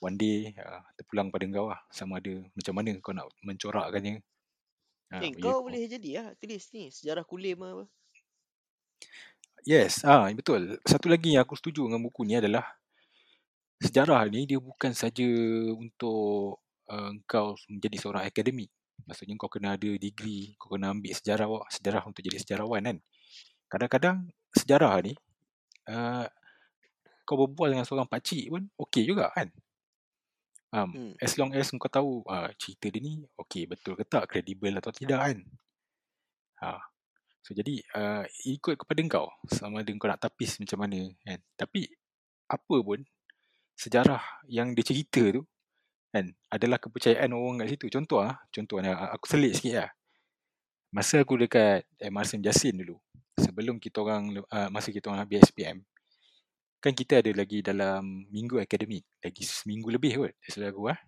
one day uh, terpulang pada kau lah. Sama ada macam mana kau nak mencorakkannya. Uh, eh, kau boleh jadi lah tulis ni sejarah kulim apa. Yes ah betul. Satu lagi yang aku setuju dengan buku ni adalah sejarah ni dia bukan saja untuk uh, kau menjadi seorang akademik. Maksudnya kau kena ada degree kau kena ambil sejarah sejarah untuk jadi sejarawan kan. Kadang-kadang sejarah ni uh, kau berbual dengan seorang pakcik pun okey juga kan Um, hmm. As long as kau tahu uh, cerita dia ni okay betul ke tak, kredibel atau tidak kan. Ha. So jadi uh, ikut kepada kau sama ada kau nak tapis macam mana kan. Tapi apa pun sejarah yang dia cerita tu kan adalah kepercayaan orang kat situ. Contoh ah, contoh ni aku selit sikit lah. Masa aku dekat MRSM Jasin dulu, sebelum kita orang uh, masa kita orang BSPM, kan kita ada lagi dalam minggu akademik lagi seminggu lebih kot saudara aku ah.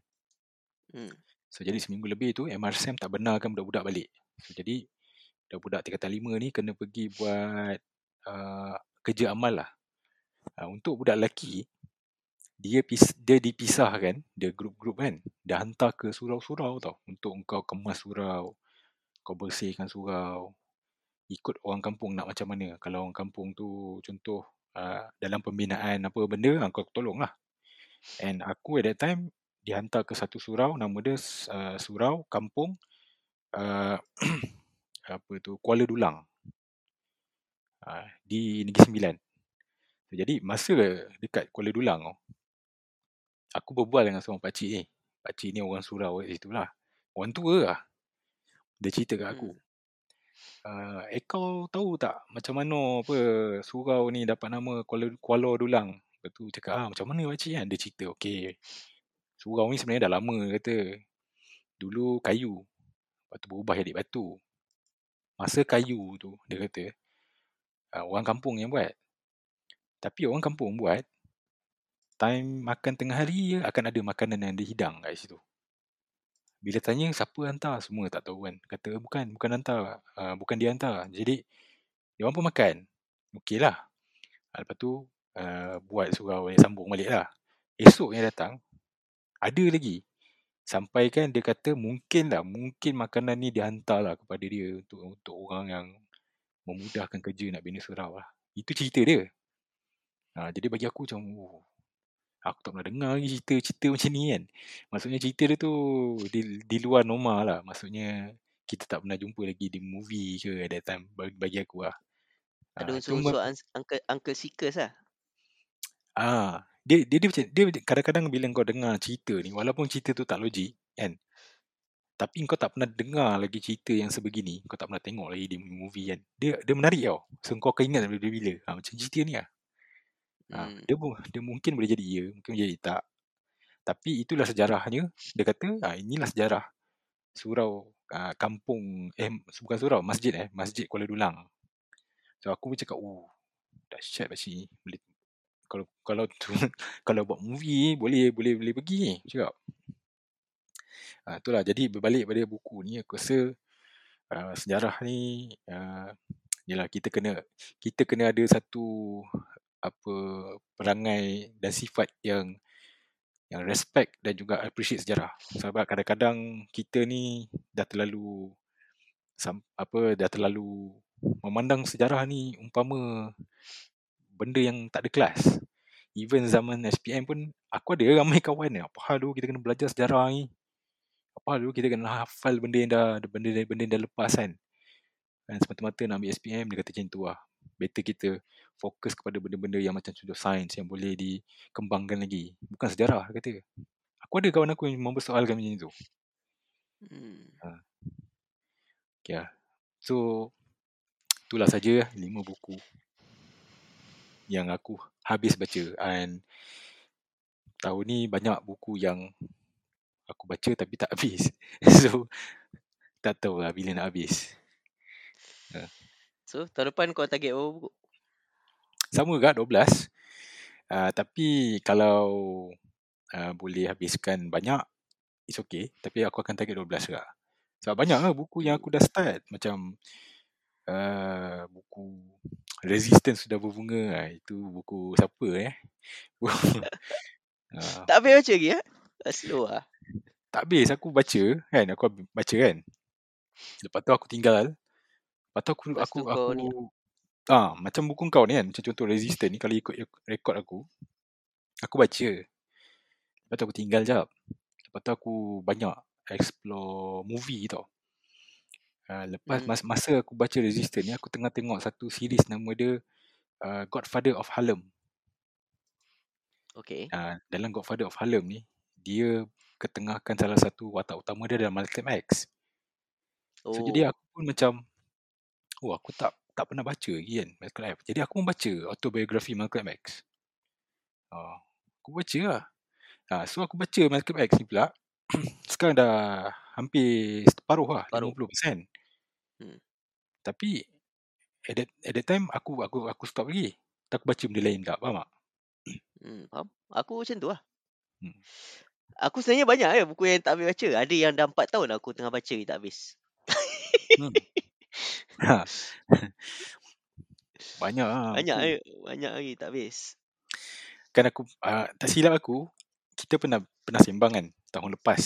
Hmm. So jadi seminggu lebih tu MRSM tak benarkan budak-budak balik. So jadi budak-budak tingkatan lima ni kena pergi buat uh, kerja amal lah. Uh, untuk budak lelaki dia pis, dia dipisahkan dia grup-grup kan dia hantar ke surau-surau tau untuk kau kemas surau kau bersihkan surau ikut orang kampung nak macam mana. Kalau orang kampung tu contoh Ah, dalam pembinaan apa benda aku ah, tolong lah and aku at that time dihantar ke satu surau nama dia uh, surau kampung uh, <clears throat> apa tu Kuala Dulang. Uh, di Negeri Sembilan. Jadi masa dekat Kuala Dulang aku berbual dengan seorang pakcik ni. Pakcik ni orang surau kat situ lah. Orang tua lah. Dia cerita kat aku. Hmm uh, eh kau tahu tak macam mana apa surau ni dapat nama Kuala, Kuala Dulang? Betul cakap ah macam mana pak cik kan? Dia cerita okey surau ni sebenarnya dah lama kata. Dulu kayu. Lepas tu berubah jadi batu. Masa kayu tu dia kata uh, orang kampung yang buat. Tapi orang kampung buat time makan tengah hari akan ada makanan yang dihidang kat situ bila tanya siapa hantar semua tak tahu kan. Kata bukan bukan hantar uh, bukan dia hantar. Jadi dia orang pun makan. Okeylah. Uh, lepas tu uh, buat surau yang sambung balik lah. Esok yang datang ada lagi. Sampai kan dia kata mungkin lah mungkin makanan ni dihantar lah kepada dia untuk untuk orang yang memudahkan kerja nak bina surau lah. Itu cerita dia. Ha, jadi bagi aku macam, oh, aku tak pernah dengar lagi cerita-cerita macam ni kan. Maksudnya cerita dia tu di, di luar normal lah. Maksudnya kita tak pernah jumpa lagi di movie ke at that time bagi, bagi aku lah. Ada tu unsur-unsur ans- Uncle, Uncle Seekers lah. Ah, dia dia dia macam dia kadang-kadang bila kau dengar cerita ni walaupun cerita tu tak logik kan. Tapi kau tak pernah dengar lagi cerita yang sebegini, kau tak pernah tengok lagi di movie kan. Dia dia menarik tau. So kau akan ingat bila bila. Ha, macam cerita ni lah. Ha, Hmm. dia dia mungkin boleh jadi ya, mungkin boleh jadi tak. Tapi itulah sejarahnya. Dia kata, ah inilah sejarah surau ah, kampung eh bukan surau, masjid eh, Masjid Kuala Dulang. So aku pun cakap, oh, dahsyat macam ni. Boleh kalau kalau tu <laughs> kalau buat movie boleh boleh boleh pergi cakap. Ah itulah jadi berbalik pada buku ni aku rasa uh, sejarah ni uh, yalah kita kena kita kena ada satu apa perangai dan sifat yang yang respect dan juga appreciate sejarah. Sebab kadang-kadang kita ni dah terlalu apa dah terlalu memandang sejarah ni umpama benda yang tak ada kelas. Even zaman SPM pun aku ada ramai kawan ni. Apa hal kita kena belajar sejarah ni. Apa hal kita kena hafal benda yang dah benda benda yang dah lepas kan. Dan semata-mata nak ambil SPM dia kata macam tu lah. Better kita fokus kepada benda-benda yang macam contoh sains yang boleh dikembangkan lagi. Bukan sejarah kata. Aku ada kawan aku yang mempersoalkan macam tu. Hmm. Okay lah. So itulah saja lima buku yang aku habis baca and tahun ni banyak buku yang aku baca tapi tak habis. <laughs> So tak tahu lah bila nak habis. So, tahun depan kau target berapa buku? Sama juga 12. Uh, tapi kalau uh, boleh habiskan banyak, it's okay. Tapi aku akan target 12 juga. Sebab banyak lah buku yang aku dah start. Macam uh, buku Resistance Sudah Berbunga. Uh, itu buku siapa eh? uh, <laughs> Tak habis baca lagi ya? Slow lah. tak habis aku baca kan. Aku baca kan. Lepas tu aku tinggal. Lepas tu aku Lepas aku tu aku ni ah macam buku kau ni kan. Macam contoh Resistance ni kalau ikut rekod aku. Aku baca. Lepas tu aku tinggal jap. Lepas tu aku banyak explore movie tau. Uh, lepas Hmm. mas, masa aku baca Resistance ni aku tengah tengok satu series nama dia uh, Godfather of Harlem. Okay. Uh, dalam Godfather of Harlem ni dia ketengahkan salah satu watak utama dia adalah Malcolm X. So jadi Oh. aku pun macam oh aku tak tak pernah baca lagi kan Malcolm X. Jadi aku pun baca autobiografi Malcolm X. Uh, aku baca lah. Uh, so aku baca Malcolm X ni pula <clears throat> sekarang dah hampir separuh lah, Separuh. 50%. Hmm. Tapi at that, at that time aku aku aku stop lagi. Tak aku baca benda lain tak, faham tak? <clears throat> Hmm, faham? Aku macam tu lah. Hmm. Aku sebenarnya banyak ya buku yang tak habis baca. Ada yang dah 4 tahun aku tengah baca ni tak habis. Hmm. <laughs> <laughs> Banyak lah Banyak eh, banyak lagi tak habis. Kan aku uh, tak silap aku kita pernah pernah sembang kan tahun lepas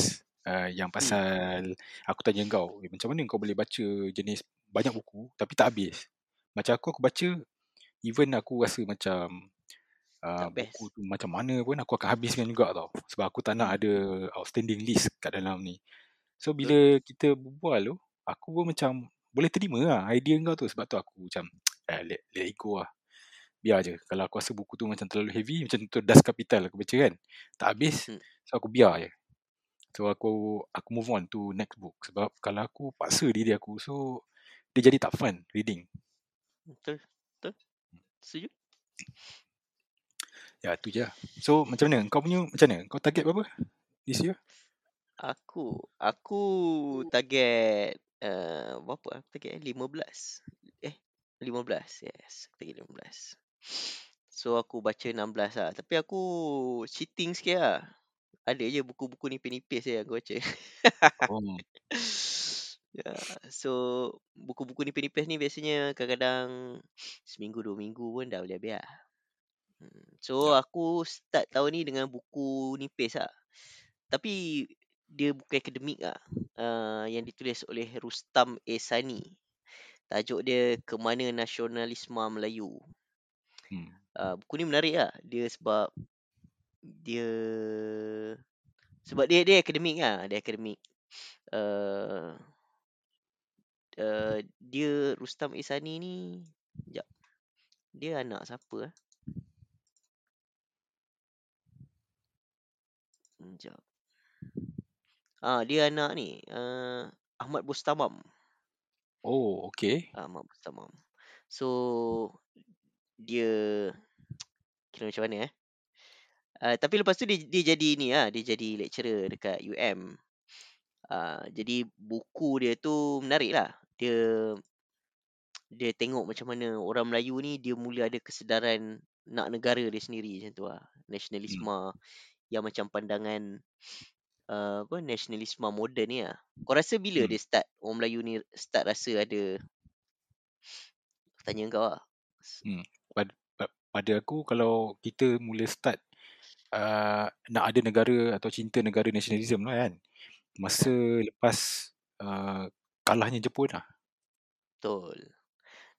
uh, yang Hmm. pasal aku tanya kau eh, macam mana kau boleh baca jenis banyak buku tapi tak habis. Macam aku aku baca even aku rasa macam uh, buku tu macam mana pun aku akan habiskan juga tau. Sebab aku tak nak Hmm. ada outstanding list kat dalam ni. So bila kita berbual tu aku pun macam boleh terima lah idea kau tu sebab tu aku macam eh, let, let it go lah. Biar je. Kalau aku rasa buku tu macam terlalu heavy macam tu Das Capital aku baca kan. Tak habis Hmm. so aku biar je. So aku aku move on to next book sebab kalau aku paksa diri aku so dia jadi tak fun reading. Betul. Betul. Setuju? Ya tu je lah. So macam mana? Kau punya macam mana? Kau target berapa this year? Aku aku target uh, berapa aku target eh? 15. Eh 15. Yes, aku target 15. So aku baca 16 lah. Tapi aku cheating sikit lah. Ada je buku-buku nipis-nipis je aku baca. Oh. <laughs> ya, so buku-buku nipis-nipis ni biasanya kadang-kadang seminggu dua minggu pun dah boleh habis lah. Hmm, So Ya. aku start tahun ni dengan buku nipis lah. Tapi dia buku akademik lah. Uh, yang ditulis oleh Rustam A. Sani. tajuk dia Ke Mana Nasionalisme Melayu. Hmm. Uh, buku ni menarik lah. Dia sebab dia sebab dia dia akademik lah. Dia akademik. Uh, uh, dia Rustam Isani ni Sekejap. Dia anak siapa eh? Sekejap. Ah, dia anak ni. Uh, Ahmad Bustamam. Oh, okay. Ahmad Bustamam. So, dia kira macam mana eh? Uh, tapi lepas tu dia, dia jadi ni lah. Dia jadi lecturer dekat UM. Uh, jadi buku dia tu menarik lah. Dia dia tengok macam mana orang Melayu ni dia mula ada kesedaran nak negara dia sendiri macam tu lah. Nasionalisme hmm. yang macam pandangan uh, apa nasionalisme moden ni lah. Kau rasa bila hmm. dia start orang Melayu ni start rasa ada tanya kau lah. Hmm. Pada, pada aku kalau kita mula start uh, nak ada negara atau cinta negara nasionalisme lah kan. Masa <laughs> lepas uh, kalahnya Jepun lah. Betul.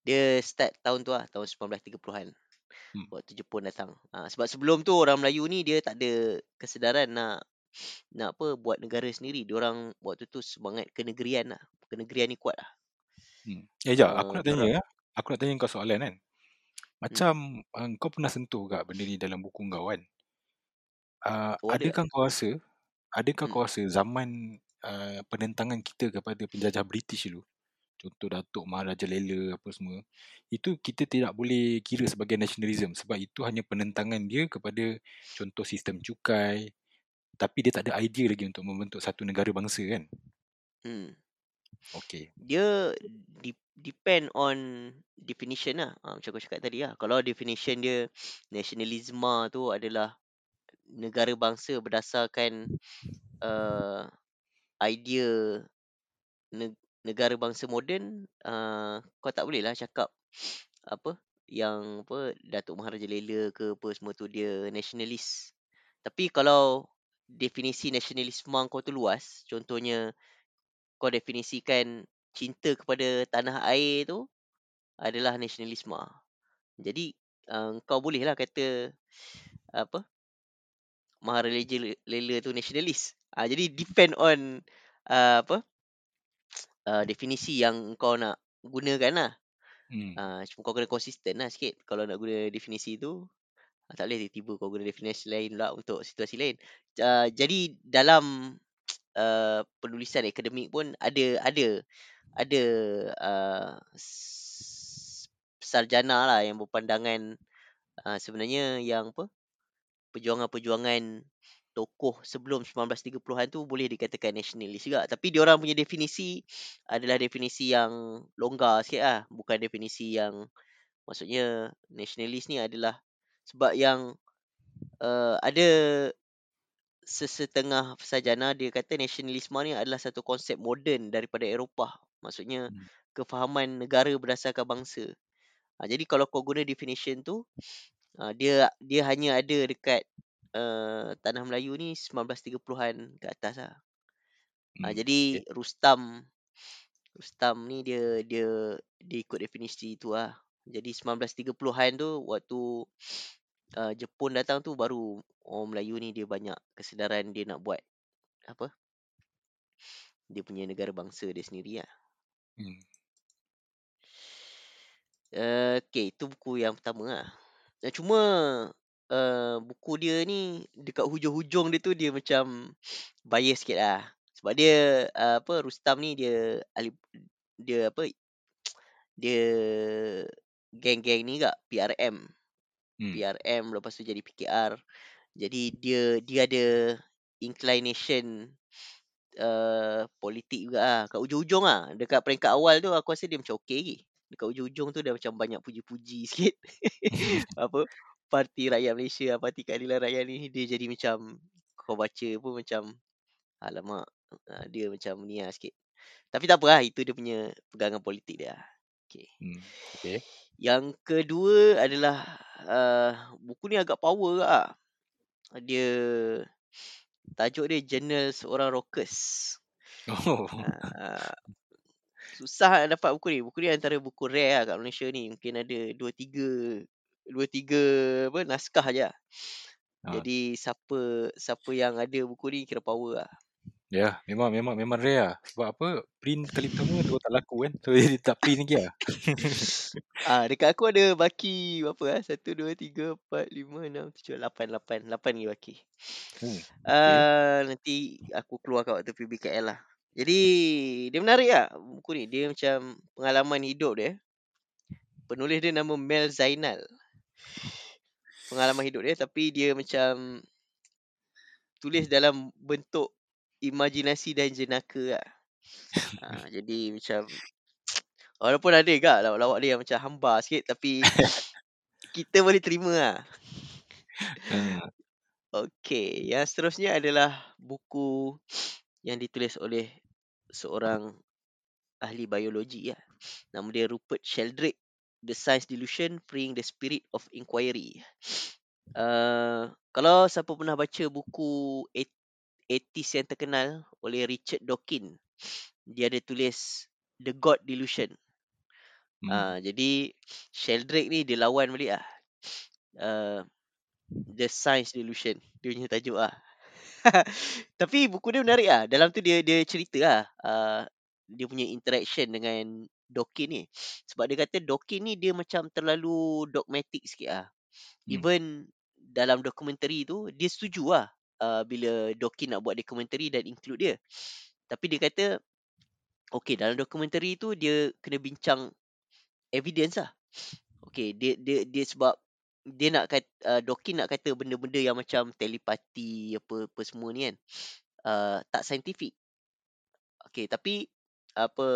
Dia start tahun tu lah, tahun 1930-an. Hmm. Waktu Jepun datang. Ha, sebab sebelum tu orang Melayu ni dia tak ada kesedaran nak nak apa buat negara sendiri. Dia orang waktu tu semangat kenegerian lah. Kenegerian ni kuat lah. Hmm. Eh, jap, aku uh, nak tanya ya. Aku nak tanya kau soalan kan. Macam hmm. kau pernah sentuh tak benda ni dalam buku kau kan? Uh, oh, adakah ada. kau rasa adakah hmm. kau rasa zaman uh, penentangan kita kepada penjajah British dulu contoh Datuk Maharaja Lela apa semua itu kita tidak boleh kira sebagai nasionalism sebab itu hanya penentangan dia kepada contoh sistem cukai tapi dia tak ada idea lagi untuk membentuk satu negara bangsa kan hmm Okay. Dia di, depend on definition lah. Ha, macam aku cakap tadi lah. Kalau definition dia nasionalisme tu adalah negara bangsa berdasarkan uh, idea negara bangsa moden uh, kau tak boleh lah cakap apa yang apa Datuk Maharaja Lela ke apa semua tu dia nasionalis. Tapi kalau definisi nasionalisme kau tu luas, contohnya kau definisikan cinta kepada tanah air tu adalah nasionalisme. Jadi uh, kau boleh lah kata apa Maharaja Lela tu nasionalis. Uh, jadi depend on uh, apa uh, definisi yang kau nak gunakan lah. Hmm. Uh, cuma kau kena konsisten lah sikit. Kalau nak guna definisi tu, tak boleh tiba-tiba kau guna definisi lain lah untuk situasi lain. Uh, jadi dalam uh, <tsk> penulisan akademik pun ada ada ada uh, sarjana lah yang berpandangan uh, sebenarnya yang apa perjuangan-perjuangan tokoh sebelum 1930-an tu boleh dikatakan nasionalis juga. Tapi dia orang punya definisi adalah definisi yang longgar sikit lah. Bukan definisi yang maksudnya nasionalis ni adalah sebab yang uh, ada sesetengah sarjana dia kata nasionalisme ni adalah satu konsep moden daripada Eropah. Maksudnya hmm. kefahaman negara berdasarkan bangsa. Ha, jadi kalau kau guna definition tu, uh, dia dia hanya ada dekat uh, tanah Melayu ni 1930-an ke atas lah. Hmm, uh, jadi okay. Rustam Rustam ni dia dia dia ikut definisi tu lah. Jadi 1930-an tu waktu <sniffs> uh, Jepun datang tu baru orang Melayu ni dia banyak kesedaran dia nak buat apa? Dia punya negara bangsa dia sendiri lah. Hmm. Uh, okay, itu buku yang pertama lah. Cuma uh, buku dia ni dekat hujung-hujung dia tu dia macam <sniffs> bias sikit lah. Sebab dia uh, apa Rustam ni dia dia apa <sniffs> dia geng-geng ni gak PRM. Hmm. PRM lepas tu jadi PKR. Jadi dia dia ada inclination uh, politik juga lah. Kat ujung-ujung lah. Dekat peringkat awal tu aku rasa dia macam okey lagi. Dekat ujung-ujung tu dia macam banyak puji-puji <laughs> sikit. apa parti rakyat Malaysia parti keadilan rakyat ni dia jadi macam kau baca pun macam alamak uh, dia macam ni lah sikit tapi tak apa lah itu dia punya pegangan politik dia okay. Hmm. okay. yang kedua adalah uh, buku ni agak power lah dia tajuk dia journal seorang rockers oh. uh, susah nak dapat buku ni. Buku ni antara buku rare lah kat Malaysia ni. Mungkin ada dua tiga dua tiga apa naskah je lah. Ha. Jadi siapa siapa yang ada buku ni kira power lah. Ya, memang memang memang rare lah. Sebab apa? Print kali pertama dia tak laku kan. So <laughs> dia tak print lagi lah. <laughs> Ah, dekat aku ada baki berapa ah? Satu, dua, tiga, empat, lima, enam, tujuh, lapan, lapan. Lapan lagi baki. Hmm. Ah, nanti aku keluar kat waktu PBKL lah. Jadi dia menarik lah buku ni. Dia macam pengalaman hidup dia. Penulis dia nama Mel Zainal. Pengalaman hidup dia tapi dia macam tulis dalam bentuk imajinasi dan jenaka lah. Ha, jadi macam walaupun ada juga lawak-lawak dia yang macam hamba sikit tapi kita boleh terima lah. <laughs> Okey, yang seterusnya adalah buku yang ditulis oleh seorang ahli biologi ya. Nama dia Rupert Sheldrake, The Science Delusion Freeing the Spirit of Inquiry. Uh, kalau siapa pernah baca buku etis yang terkenal oleh Richard Dawkins, dia ada tulis The God Delusion. Hmm. Uh, jadi Sheldrake ni dia lawan balik lah. Uh, The Science Delusion. Dia punya tajuk lah. <laughs> Tapi buku dia menarik lah. Dalam tu dia dia cerita lah. Uh, dia punya interaction dengan Dawkins ni. Sebab dia kata Dawkins ni dia macam terlalu dogmatic sikit lah. Hmm. Even dalam dokumentari tu, dia setuju lah. Uh, bila Dawkins nak buat dokumentari dan include dia. Tapi dia kata, okay dalam dokumentari tu dia kena bincang evidence lah. Okay, dia dia dia sebab dia nak kata uh, Dawkins nak kata benda-benda yang macam telepati apa apa semua ni kan. Uh, tak saintifik. Okay, tapi apa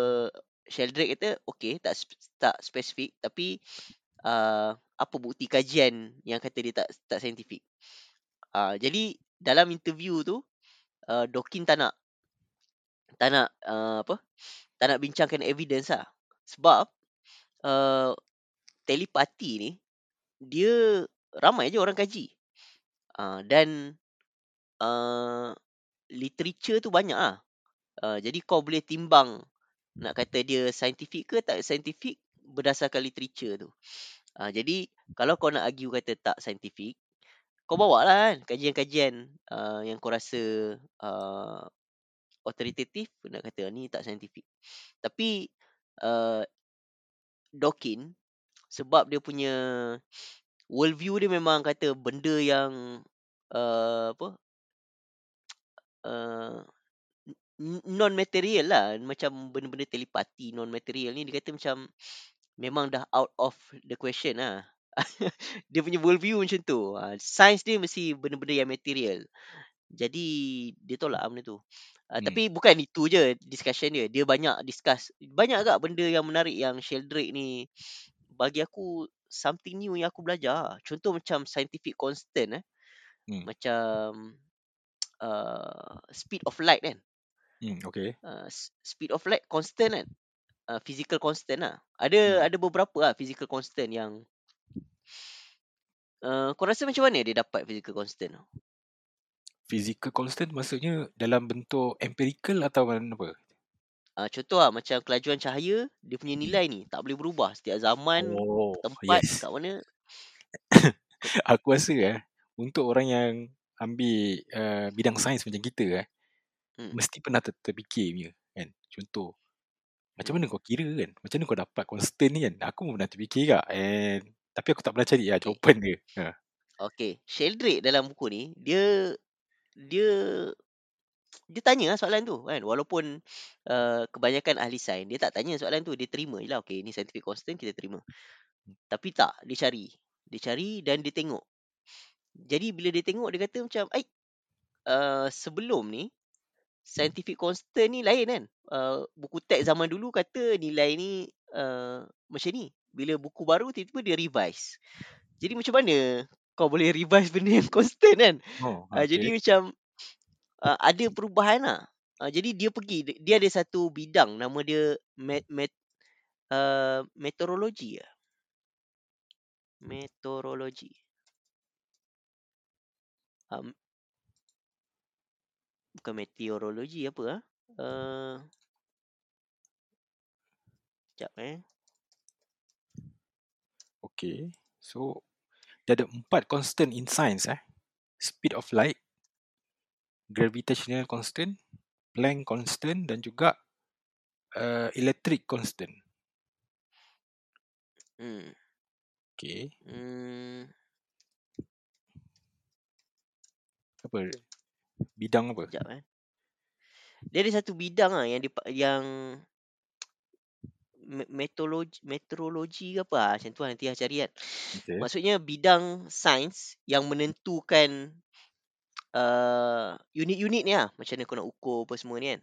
Sheldrake kata okay tak tak spesifik tapi uh, apa bukti kajian yang kata dia tak tak saintifik. Uh, jadi dalam interview tu uh, Dawkins tak nak tak nak uh, apa tak nak bincangkan evidence lah. Sebab uh, telepati ni dia ramai je orang kaji. Uh, dan uh, literature tu banyak ah. Uh, jadi kau boleh timbang nak kata dia saintifik ke tak saintifik berdasarkan literature tu. Uh, jadi kalau kau nak argue kata tak saintifik, kau bawa lah kan kajian-kajian uh, yang kau rasa uh, authoritative nak kata ni tak saintifik. Tapi uh, Dawkins sebab dia punya worldview dia memang kata benda yang uh, apa uh, non material lah macam benda-benda telepati non material ni dia kata macam memang dah out of the question lah <laughs> dia punya worldview macam tu uh, science dia mesti benda-benda yang material jadi dia tolak lah benda tu uh, Hmm. tapi bukan itu je discussion dia dia banyak discuss banyak agak benda yang menarik yang Sheldrake ni bagi aku something new yang aku belajar contoh macam scientific constant eh Hmm. macam <tsk> uh, speed of light kan Hmm. Okay. uh, speed of light constant kan uh, physical constant lah ada Hmm. ada beberapa lah physical constant yang uh, kau rasa macam mana dia dapat physical constant tu Physical constant maksudnya dalam bentuk empirical atau mana apa? uh, contoh lah macam kelajuan cahaya dia punya Hmm. nilai ni tak boleh berubah setiap zaman Oh, tempat yes. kat mana <laughs> Aku rasa eh untuk orang yang ambil uh, bidang sains macam kita eh hmm. mesti pernah ter- terfikir punya kan. Contoh macam Hmm. mana kau kira kan? Macam mana kau dapat constant ni kan? Aku pun pernah terfikir juga and tapi aku tak pernah cari lah jawapan dia. Ha. Okay, Sheldrake dalam buku ni dia dia dia tanya lah soalan tu kan walaupun uh, kebanyakan ahli sains dia tak tanya soalan tu dia terima je lah. Okay ni scientific constant kita terima. Tapi tak dia cari. Dia cari dan dia tengok. Jadi bila dia tengok dia kata macam ai uh, sebelum ni scientific constant ni lain kan? Uh, buku teks zaman dulu kata nilai ni uh, macam ni bila buku baru tiba-tiba dia revise jadi macam mana kau boleh <laughs> revise benda yang constant kan Oh, Uh, jadi okay. macam uh, ada perubahan lah. Uh, jadi dia pergi, dia- dia ada satu bidang nama dia met, met, uh, meteorologi ya. Meteorologi. Um, bukan meteorologi apa ah? Uh, Sekejap eh. Okay. So, dia ada empat constant in science eh. Speed of light, gravitational constant, Planck constant dan juga uh, electric constant. Hmm. Okay. Hmm. Apa? Bidang apa? Sekejap eh. Dia ada satu bidang ah yang dipa- yang me- meteorologi meteorologi ke apa ah, macam tu lah nanti lah cari kan. Okay. Maksudnya bidang sains yang menentukan uh, unit-unit ni lah. Macam mana kau nak ukur apa semua ni kan.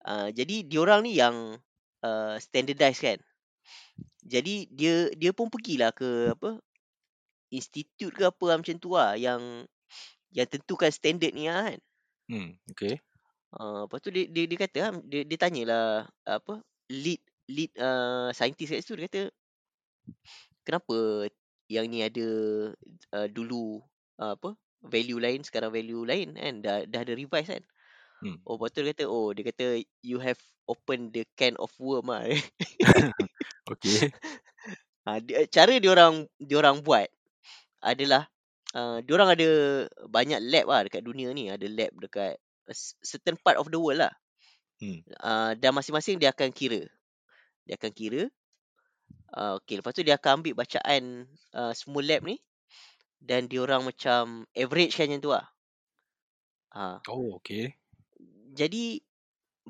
Uh, jadi diorang ni yang uh, standardise kan. Jadi dia dia pun pergilah ke apa institut ke apa lah macam tu lah yang yang tentukan standard ni lah kan. Hmm. Okay. Uh, lepas tu dia dia, dia kata lah, dia, dia tanyalah apa lead lead uh, scientist kat situ dia kata kenapa yang ni ada uh, dulu uh, apa value lain sekarang value lain kan dah dah ada revise kan. Hmm. Oh lepas tu dia kata oh dia kata you have open the can of worm ah. <laughs> Okay. ha, dia, cara dia orang dia orang buat adalah uh, dia orang ada banyak lab lah dekat dunia ni ada lab dekat certain part of the world lah Hmm. uh, dan masing-masing dia akan kira dia akan kira. Uh, okay lepas tu dia akan ambil bacaan uh, semua lab ni dan dia orang macam average kan macam tu lah uh, Oh, okay. jadi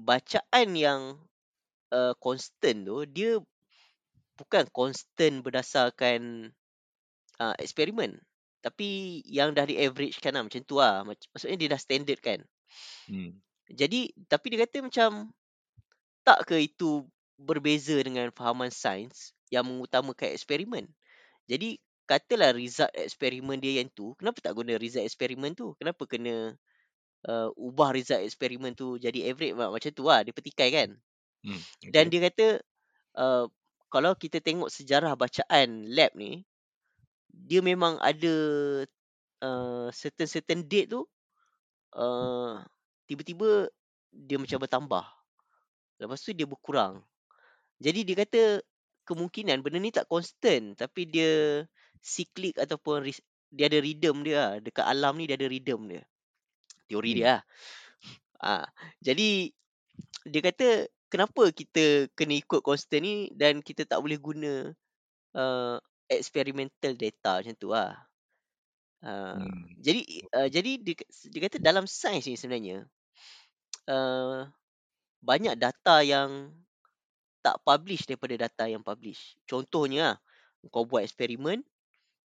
bacaan yang uh, constant tu dia bukan constant berdasarkan uh, eksperimen. Tapi yang dah di average kan lah macam tu lah maksudnya dia dah standard kan. Hmm. jadi tapi dia kata macam tak ke itu berbeza dengan fahaman sains yang mengutamakan eksperimen jadi katalah result eksperimen dia yang tu kenapa tak guna result eksperimen tu kenapa kena uh, ubah result eksperimen tu jadi average Ma- macam tu lah dia petikai kan Hmm. Dan Okay. dia kata uh, kalau kita tengok sejarah bacaan lab ni, dia memang ada uh, certain-certain date tu uh, tiba-tiba dia macam bertambah. Lepas tu dia berkurang. Jadi dia kata kemungkinan benda ni tak constant tapi dia cyclic ataupun ris- dia ada rhythm dia lah. Dekat alam ni dia ada rhythm dia. Teori Hmm. dia lah. Ah, jadi dia kata kenapa kita kena ikut constant ni dan kita tak boleh guna uh, experimental data macam tu lah. Uh, Hmm. jadi uh, jadi dia, dia kata dalam sains ni sebenarnya uh, banyak data yang tak publish daripada data yang publish. Contohnya lah, kau buat eksperimen,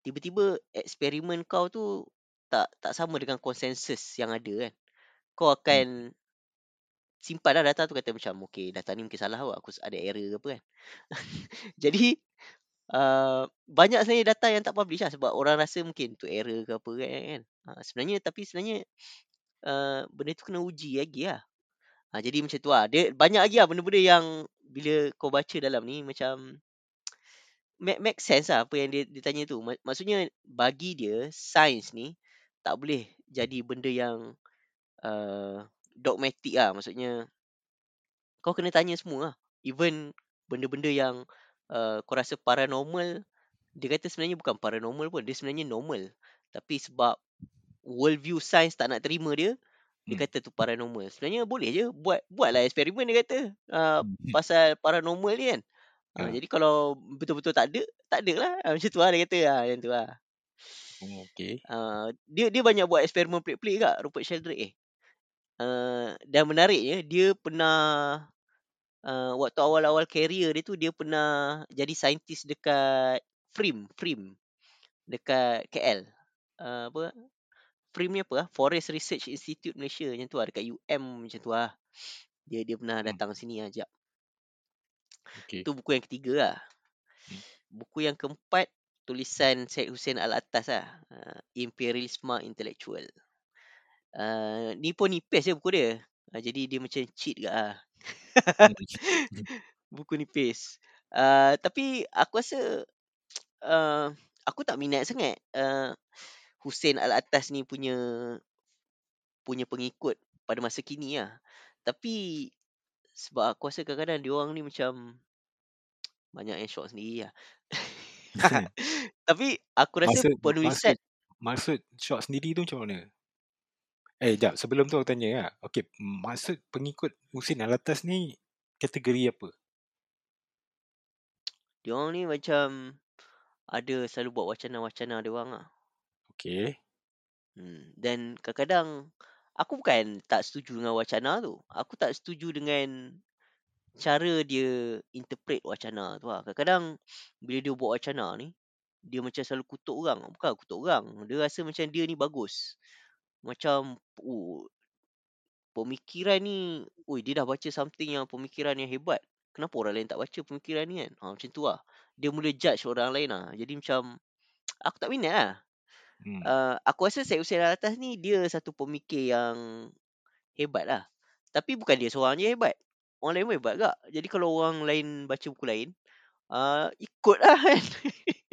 tiba-tiba eksperimen kau tu tak tak sama dengan konsensus yang ada kan. Kau Hmm. akan simpan lah data tu kata macam okay data ni mungkin salah kot, aku ada error ke apa kan. <laughs> Jadi uh, banyak sebenarnya data yang tak publish lah sebab orang rasa mungkin tu error ke apa kan. kan. Uh, sebenarnya tapi sebenarnya uh, benda tu kena uji lagi lah. Ha, jadi macam tu lah. Dia banyak lagi lah benda-benda yang bila kau baca dalam ni macam make, make sense lah apa yang dia, dia tanya tu. Mak- Maksudnya bagi dia sains ni tak boleh jadi benda yang uh, dogmatic lah. Maksudnya kau kena tanya semua lah. Even benda-benda yang uh, kau rasa paranormal, dia kata sebenarnya bukan paranormal pun. Dia sebenarnya normal. Tapi sebab worldview sains tak nak terima dia, dia Hmm. kata tu paranormal. Sebenarnya boleh je buat buatlah eksperimen dia kata uh, Hmm. pasal paranormal ni kan. Uh, Ya. jadi kalau betul-betul tak ada, tak ada lah. Uh, macam tu lah dia kata. Macam tu lah. Oh, okay. Uh, dia dia banyak buat eksperimen pelik-pelik kat Rupert Sheldrake eh. Uh, dan menariknya dia pernah uh, waktu awal-awal career dia tu dia pernah jadi saintis dekat FRIM, FRIM dekat KL. Uh, apa? Ni apa? ah? Forest Research Institute Malaysia macam tu lah dekat UM macam tu lah. Dia dia pernah Hmm. datang sini lah jap. Okay. Tu buku yang ketiga lah. Hmm. Buku yang keempat tulisan Syed Hussein Al-Attas lah. Uh, Imperialisme Intellectual. Uh, ni pun nipis je buku dia. Uh, jadi dia macam cheat ke lah. Hmm. buku nipis. Uh, tapi aku rasa uh, aku tak minat sangat uh, Hussein Al-Attas ni punya punya pengikut pada masa kini lah. Tapi sebab aku rasa kadang-kadang dia orang ni macam Banyak yang shock sendiri lah. <laughs> <laughs> Tapi aku rasa maksud penulisan maksud maksud shot sendiri tu macam mana? Eh, jap. Sebelum tu aku tanya lah. Okay, maksud pengikut Husin Alatas ni kategori apa? Diorang ni macam ada selalu buat wacana-wacana dia orang lah. Okay. Hmm. Dan kadang-kadang aku bukan tak setuju dengan wacana tu. Aku tak setuju dengan cara dia interpret wacana tu lah. Kadang-kadang bila dia buat wacana ni, dia macam selalu kutuk orang. Bukan kutuk orang. Dia rasa macam dia ni bagus. Macam, oh, pemikiran ni, oi dia dah baca something yang pemikiran yang hebat. Kenapa orang lain tak baca pemikiran ni kan? Ha, macam tu lah. Dia mula judge orang lain lah. Jadi macam, aku tak minat lah. Hmm. Uh, aku rasa Syed Hussein Alatas ni dia satu pemikir yang hebat lah. Tapi bukan dia seorang je hebat. Orang lain pun hebat tak? Jadi kalau orang lain baca buku lain, uh, ikut lah kan.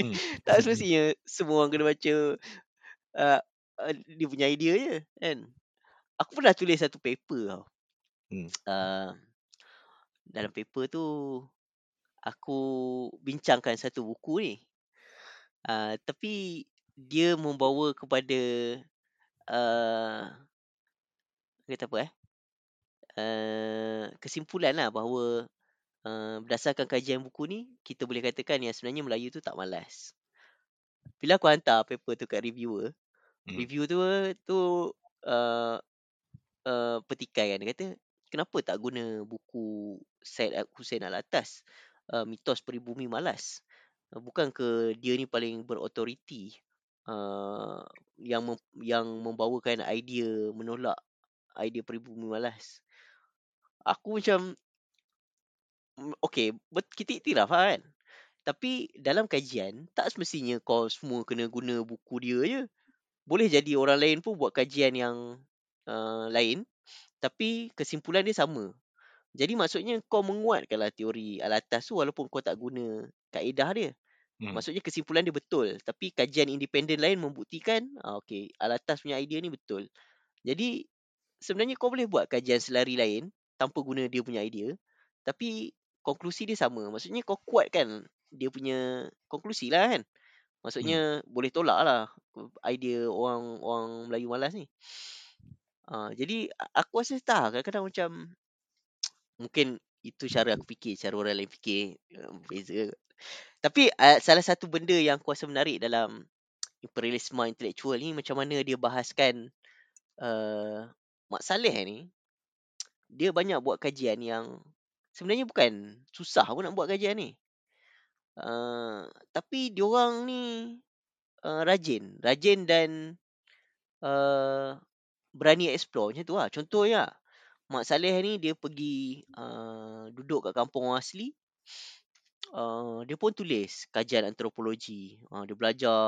Hmm. <laughs> tak semestinya semua orang kena baca uh, uh, dia punya idea je kan. Aku pernah tulis satu paper tau. Hmm. Uh, dalam paper tu, aku bincangkan satu buku ni. Uh, tapi dia membawa kepada uh, kata apa eh uh, kesimpulan lah bahawa uh, berdasarkan kajian buku ni kita boleh katakan yang sebenarnya Melayu tu tak malas. Bila aku hantar paper tu kat reviewer Hmm. review tu tu uh, uh, petikai kan dia kata kenapa tak guna buku Syed Hussein Alatas? Uh, mitos peribumi malas. Bukan ke dia ni paling berautoriti uh, yang mem, yang membawakan idea menolak idea peribumi malas. Aku macam mm, bet, kita iktiraf lah kan. Tapi dalam kajian tak semestinya kau semua kena guna buku dia je. Boleh jadi orang lain pun buat kajian yang uh, lain tapi kesimpulan dia sama. Jadi maksudnya kau menguatkanlah teori alatas tu walaupun kau tak guna kaedah dia. Hmm. Maksudnya kesimpulan dia betul. Tapi kajian independen lain membuktikan, ah, okay, Alatas punya idea ni betul. Jadi, sebenarnya kau boleh buat kajian selari lain tanpa guna dia punya idea. Tapi, konklusi dia sama. Maksudnya kau kuatkan dia punya konklusi lah kan. Maksudnya, boleh tolak lah idea orang orang Melayu malas ni. Ah, jadi, aku rasa tak. Kadang-kadang macam, mungkin itu cara aku fikir. Cara orang lain fikir. uh, Beza. Tapi uh, salah satu benda yang aku rasa menarik dalam imperialisme intelektual ni macam mana dia bahaskan uh, Mak Saleh ni dia banyak buat kajian yang sebenarnya bukan susah pun nak buat kajian ni. Uh, tapi diorang ni uh, rajin, rajin dan uh, berani explore macam tu lah. Contohnya Mak Saleh ni dia pergi uh, duduk kat kampung orang asli uh, dia pun tulis kajian antropologi. Uh, dia belajar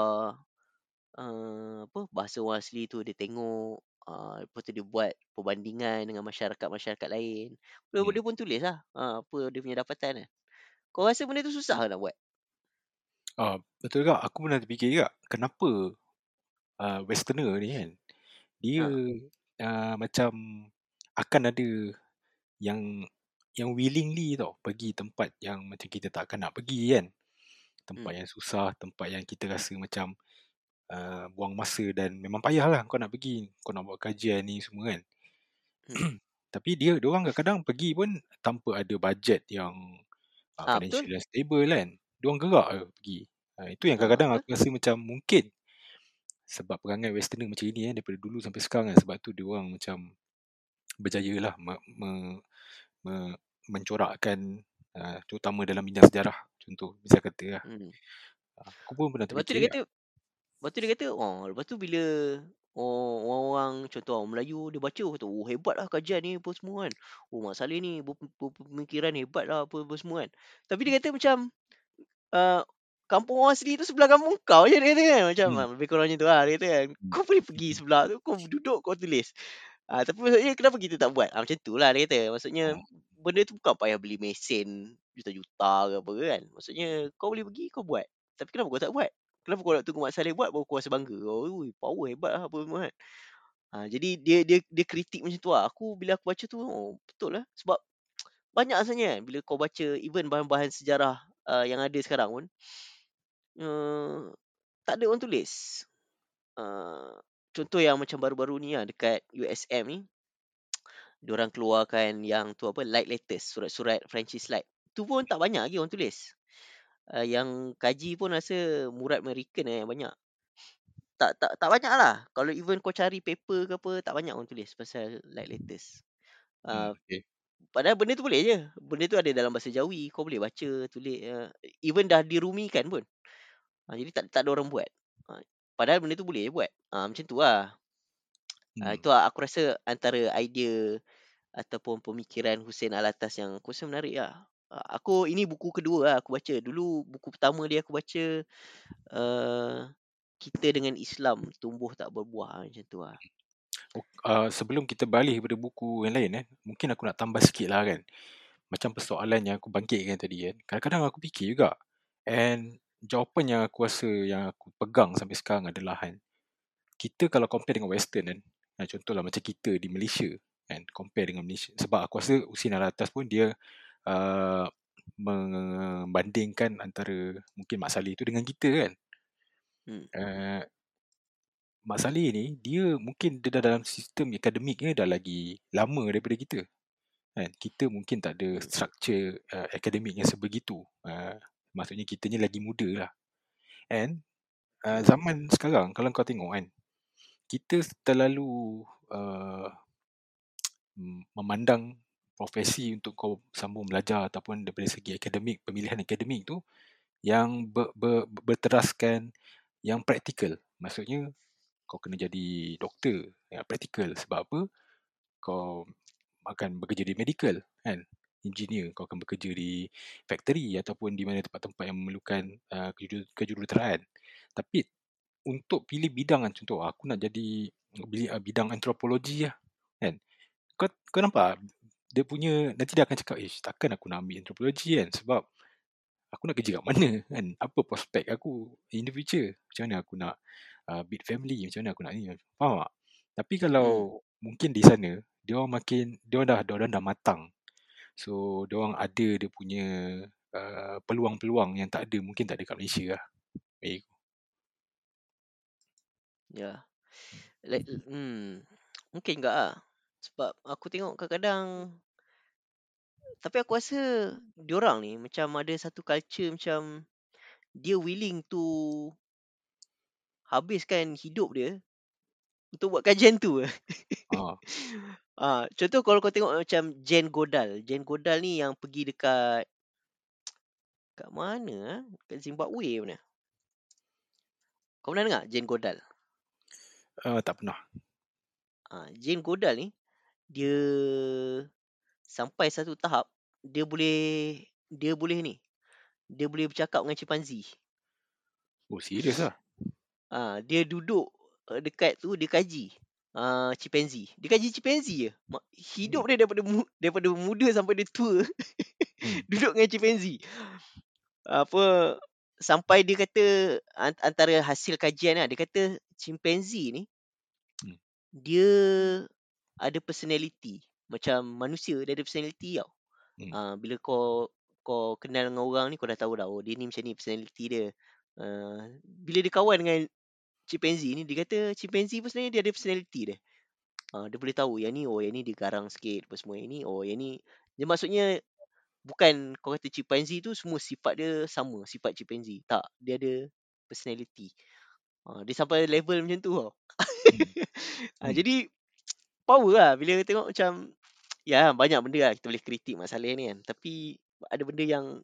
uh, apa bahasa orang asli tu dia tengok uh, lepas tu dia buat perbandingan dengan masyarakat-masyarakat lain. Dia, Hmm. dia pun tulis lah uh, apa dia punya dapatan lah. Kau rasa benda tu susah nak buat? Ah, betul juga. Aku pernah terfikir juga kenapa uh, westerner ni kan dia Ha. uh, macam akan ada yang yang willingly tau pergi tempat yang macam kita tak nak pergi kan. Tempat Hmm. yang susah, tempat yang kita rasa macam uh, buang masa dan memang payah lah kau nak pergi. Kau nak buat kajian ni semua kan. Hmm. <clears throat> Tapi dia orang kadang-kadang pergi pun tanpa ada bajet yang uh, Ah, financial betul. stable kan. Diorang gerak je pergi. Uh, itu yang Ah, kadang-kadang aku rasa macam mungkin sebab perangai westerner macam ini kan daripada dulu sampai sekarang kan sebab tu dia orang macam berjaya lah me, me, mencorakkan uh, terutama dalam bidang sejarah contoh misal kata lah. Hmm. uh, aku pun pernah Lepas tu terfikir dia kata Lepas tu dia kata oh, Lepas tu bila oh, Orang-orang Contoh orang Melayu Dia baca kata Oh hebat lah kajian ni Apa semua kan. Oh Mak Saleh ni Pemikiran hebat lah Apa, apa semua kan. Tapi dia kata macam uh, Kampung orang asli tu Sebelah kampung kau je Dia kata kan. Macam Hmm. Lebih kurang macam tu lah Dia kata kan. Hmm. Kau boleh pergi sebelah tu Kau duduk Kau tulis Ah, tapi maksudnya kenapa kita tak buat? Ah, macam tu lah dia kata. Maksudnya Hmm. benda tu bukan payah beli mesin juta-juta ke apa kan. Maksudnya kau boleh pergi kau buat. Tapi kenapa kau tak buat? Kenapa kau nak tunggu Mak Saleh buat baru kau rasa bangga? Oh, ui, power hebat lah apa semua kan. Ha, jadi dia dia dia kritik macam tu lah. Aku bila aku baca tu, oh, betul lah. Sebab banyak sebenarnya kan bila kau baca even bahan-bahan sejarah uh, yang ada sekarang pun uh, tak ada orang tulis. Uh, contoh yang macam baru-baru ni lah dekat USM ni <tsk> diorang keluarkan yang tu apa light letters surat-surat franchise light. Tu pun tak banyak lagi orang tulis. Uh, yang kaji pun rasa murad American eh, yang banyak. Tak tak tak banyak lah. Kalau even kau cari paper ke apa tak banyak orang tulis pasal light letters. Uh, Hmm, okay. padahal benda tu boleh je. Benda tu ada dalam bahasa Jawi kau boleh baca tulis uh, even dah dirumikan pun. Uh, jadi tak tak ada orang buat. Uh, padahal benda tu boleh je buat uh, macam tu lah Uh, Hmm. itu lah, aku rasa antara idea ataupun pemikiran Hussein Alatas yang aku rasa menarik lah. Uh, aku ini buku kedua lah aku baca. Dulu buku pertama dia aku baca uh, kita dengan Islam tumbuh tak berbuah ah, macam tu lah. Uh, sebelum kita balik kepada buku yang lain eh, mungkin aku nak tambah sikit lah kan. Macam persoalan yang aku bangkitkan tadi kan. Kadang-kadang aku fikir juga. And jawapan yang aku rasa yang aku pegang sampai sekarang adalah kan. Kita kalau compare dengan western kan. Nah, contohlah macam kita di Malaysia kan. Compare dengan Malaysia. Sebab aku rasa Usin Alatas pun dia uh, membandingkan antara mungkin Mak Saleh tu dengan kita kan. Hmm. Uh, Mak Saleh ni dia mungkin dia dah dalam sistem akademiknya dah lagi lama daripada kita. Kan? Kita mungkin tak ada struktur uh, akademik yang sebegitu. Uh, maksudnya kita ni lagi muda lah. And uh, zaman sekarang kalau kau tengok kan kita terlalu uh, memandang profesi untuk kau sambung belajar ataupun daripada segi akademik pemilihan akademik tu yang ber, ber, berteraskan yang praktikal. Maksudnya kau kena jadi doktor yang praktikal. Sebab apa? Kau akan bekerja di medical kan engineer kau akan bekerja di factory ataupun di mana tempat-tempat yang memerlukan uh, kejuruteraan. Tapi untuk pilih bidang kan contoh aku nak jadi uh, bidang antropologi lah kan. Kau, kau nampak dia punya nanti dia akan cakap eh takkan aku nak ambil antropologi kan sebab aku nak kerja kat mana <laughs> kan? Apa prospek aku in the future? Macam mana aku nak uh, build family? Macam mana aku nak ni? Faham tak? Tapi kalau hmm. mungkin di sana dia orang makin dia orang dah dia orang dah matang so dia orang ada dia punya uh, peluang-peluang yang tak ada mungkin tak ada kat Malaysia lah. Ya. Like, hmm mungkin enggak ah. Sebab aku tengok kadang-kadang tapi aku rasa diorang ni macam ada satu culture macam dia willing to habiskan hidup dia untuk buat kajian tu. Ah. <laughs> ah, contoh kalau kau tengok macam Jane Goodall. Jane Goodall ni yang pergi dekat kat mana ah? Kat Zimbabwe mana? Kau pernah dengar Jane Goodall? Uh, tak pernah. Ah, Jane Goodall ni dia sampai satu tahap dia boleh dia boleh ni. Dia boleh bercakap dengan chimpanzee. Oh, serius lah. Ah, dia duduk uh, dekat tu dia kaji uh, chimpanzee. Dia kaji chimpanzee je. Hidup hmm. dia daripada mu- daripada muda sampai dia tua. hmm. <laughs> Duduk dengan chimpanzee. Apa sampai dia kata antara hasil kajian lah, dia kata chimpanzee ni hmm. dia ada personality macam manusia dia ada personality tau. Hmm. Uh, bila kau kau kenal dengan orang ni kau dah tahu dah oh dia ni macam ni personality dia. Uh, bila dia kawan dengan chimpanzee ni dia kata chimpanzee pun sebenarnya dia ada personality dia. Uh, dia boleh tahu yang ni oh yang ni dia garang sikit apa semua yang ni oh yang ni dia maksudnya bukan kau kata chimpanzee tu semua sifat dia sama sifat chimpanzee tak dia ada personality. Uh, dia sampai level macam tu tau. Hmm. uh, <laughs> jadi power lah bila tengok macam ya banyak benda lah kita boleh kritik masalah ni kan tapi ada benda yang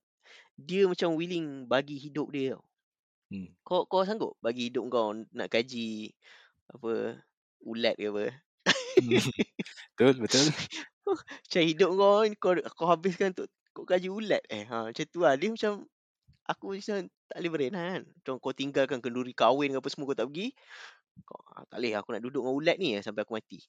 dia macam willing bagi hidup dia tau. Hmm. Kau kau sanggup bagi hidup kau nak kaji apa ulat ke apa? Hmm. betul betul. <laughs> macam hidup kau kau kau habiskan untuk kau kaji ulat eh ha macam tu lah dia macam aku macam tak boleh brain kan. Macam kau tinggalkan kenduri kahwin ke apa semua kau tak pergi. Kau, ah, tak boleh aku nak duduk dengan ulat ni sampai aku mati.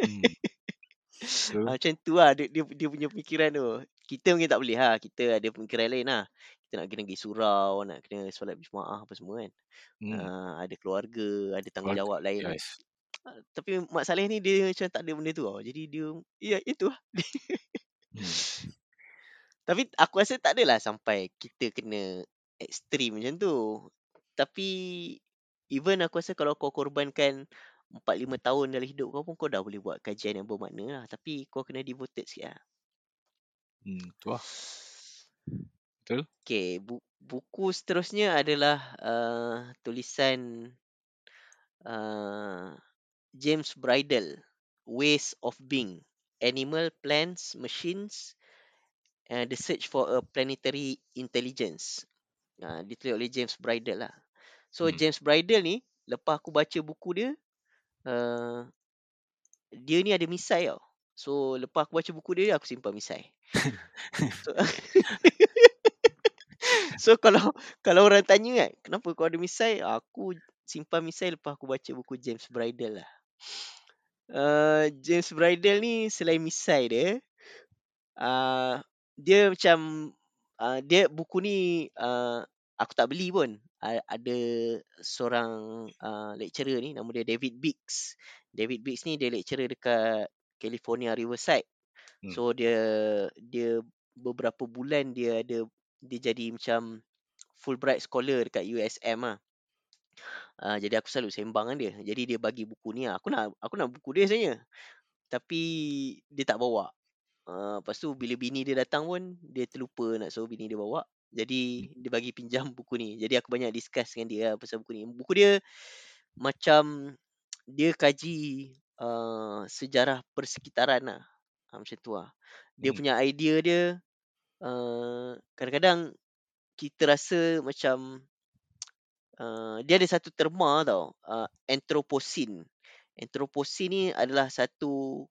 Hmm. <laughs> ha, macam tu lah dia, dia, dia punya fikiran tu. Kita mungkin tak boleh ha. Kita ada pemikiran lain lah. Kita nak kena pergi surau, nak kena solat berjemaah apa semua kan. Hmm. Uh, ada keluarga, ada tanggungjawab lain. Yes. Uh, tapi Mak Saleh ni dia macam tak ada benda tu tau. Jadi dia, ya itu lah. hmm. <laughs> Tapi aku rasa tak adalah sampai kita kena ekstrim macam tu. Tapi even aku rasa kalau kau korbankan 4-5 tahun dalam hidup kau pun kau dah boleh buat kajian yang bermakna lah. Tapi kau kena devoted sikit lah. Hmm, tu lah. Betul? Okay, bu- buku seterusnya adalah uh, tulisan uh, James Bridle, Ways of Being, Animal, Plants, Machines, uh, The Search for a Planetary Intelligence. Uh, ditulis oleh James Bridle lah. So Hmm. James Bridle ni, lepas aku baca buku dia, uh, dia ni ada misai tau. So lepas aku baca buku dia, aku simpan misai. <laughs> So, <laughs> <laughs> so kalau kalau orang tanya kan, kenapa kau ada misai? Aku simpan misai lepas aku baca buku James Bridle lah. Uh, James Bridle ni selain misai dia, uh, dia macam uh, dia buku ni uh, aku tak beli pun. Uh, ada seorang uh, lecturer ni nama dia David Biggs. David Biggs ni dia lecturer dekat California Riverside. Hmm. So dia dia beberapa bulan dia ada dia jadi macam Fulbright scholar dekat USM ah. Uh, jadi aku selalu sembang dengan dia. Jadi dia bagi buku ni lah. Aku nak aku nak buku dia sebenarnya. Tapi dia tak bawa. Uh, lepas tu bila bini dia datang pun dia terlupa nak suruh bini dia bawa. Jadi dia bagi pinjam <laughs> buku ni. Jadi aku banyak discuss dengan dia lah pasal buku ni. Buku dia macam dia kaji uh, sejarah persekitaran lah. Uh, macam tu lah. Dia Hmm. punya idea dia uh, kadang-kadang kita rasa macam uh, <tsk> dia ada satu terma tau. Uh, anthropocene. Anthropocene ni adalah satu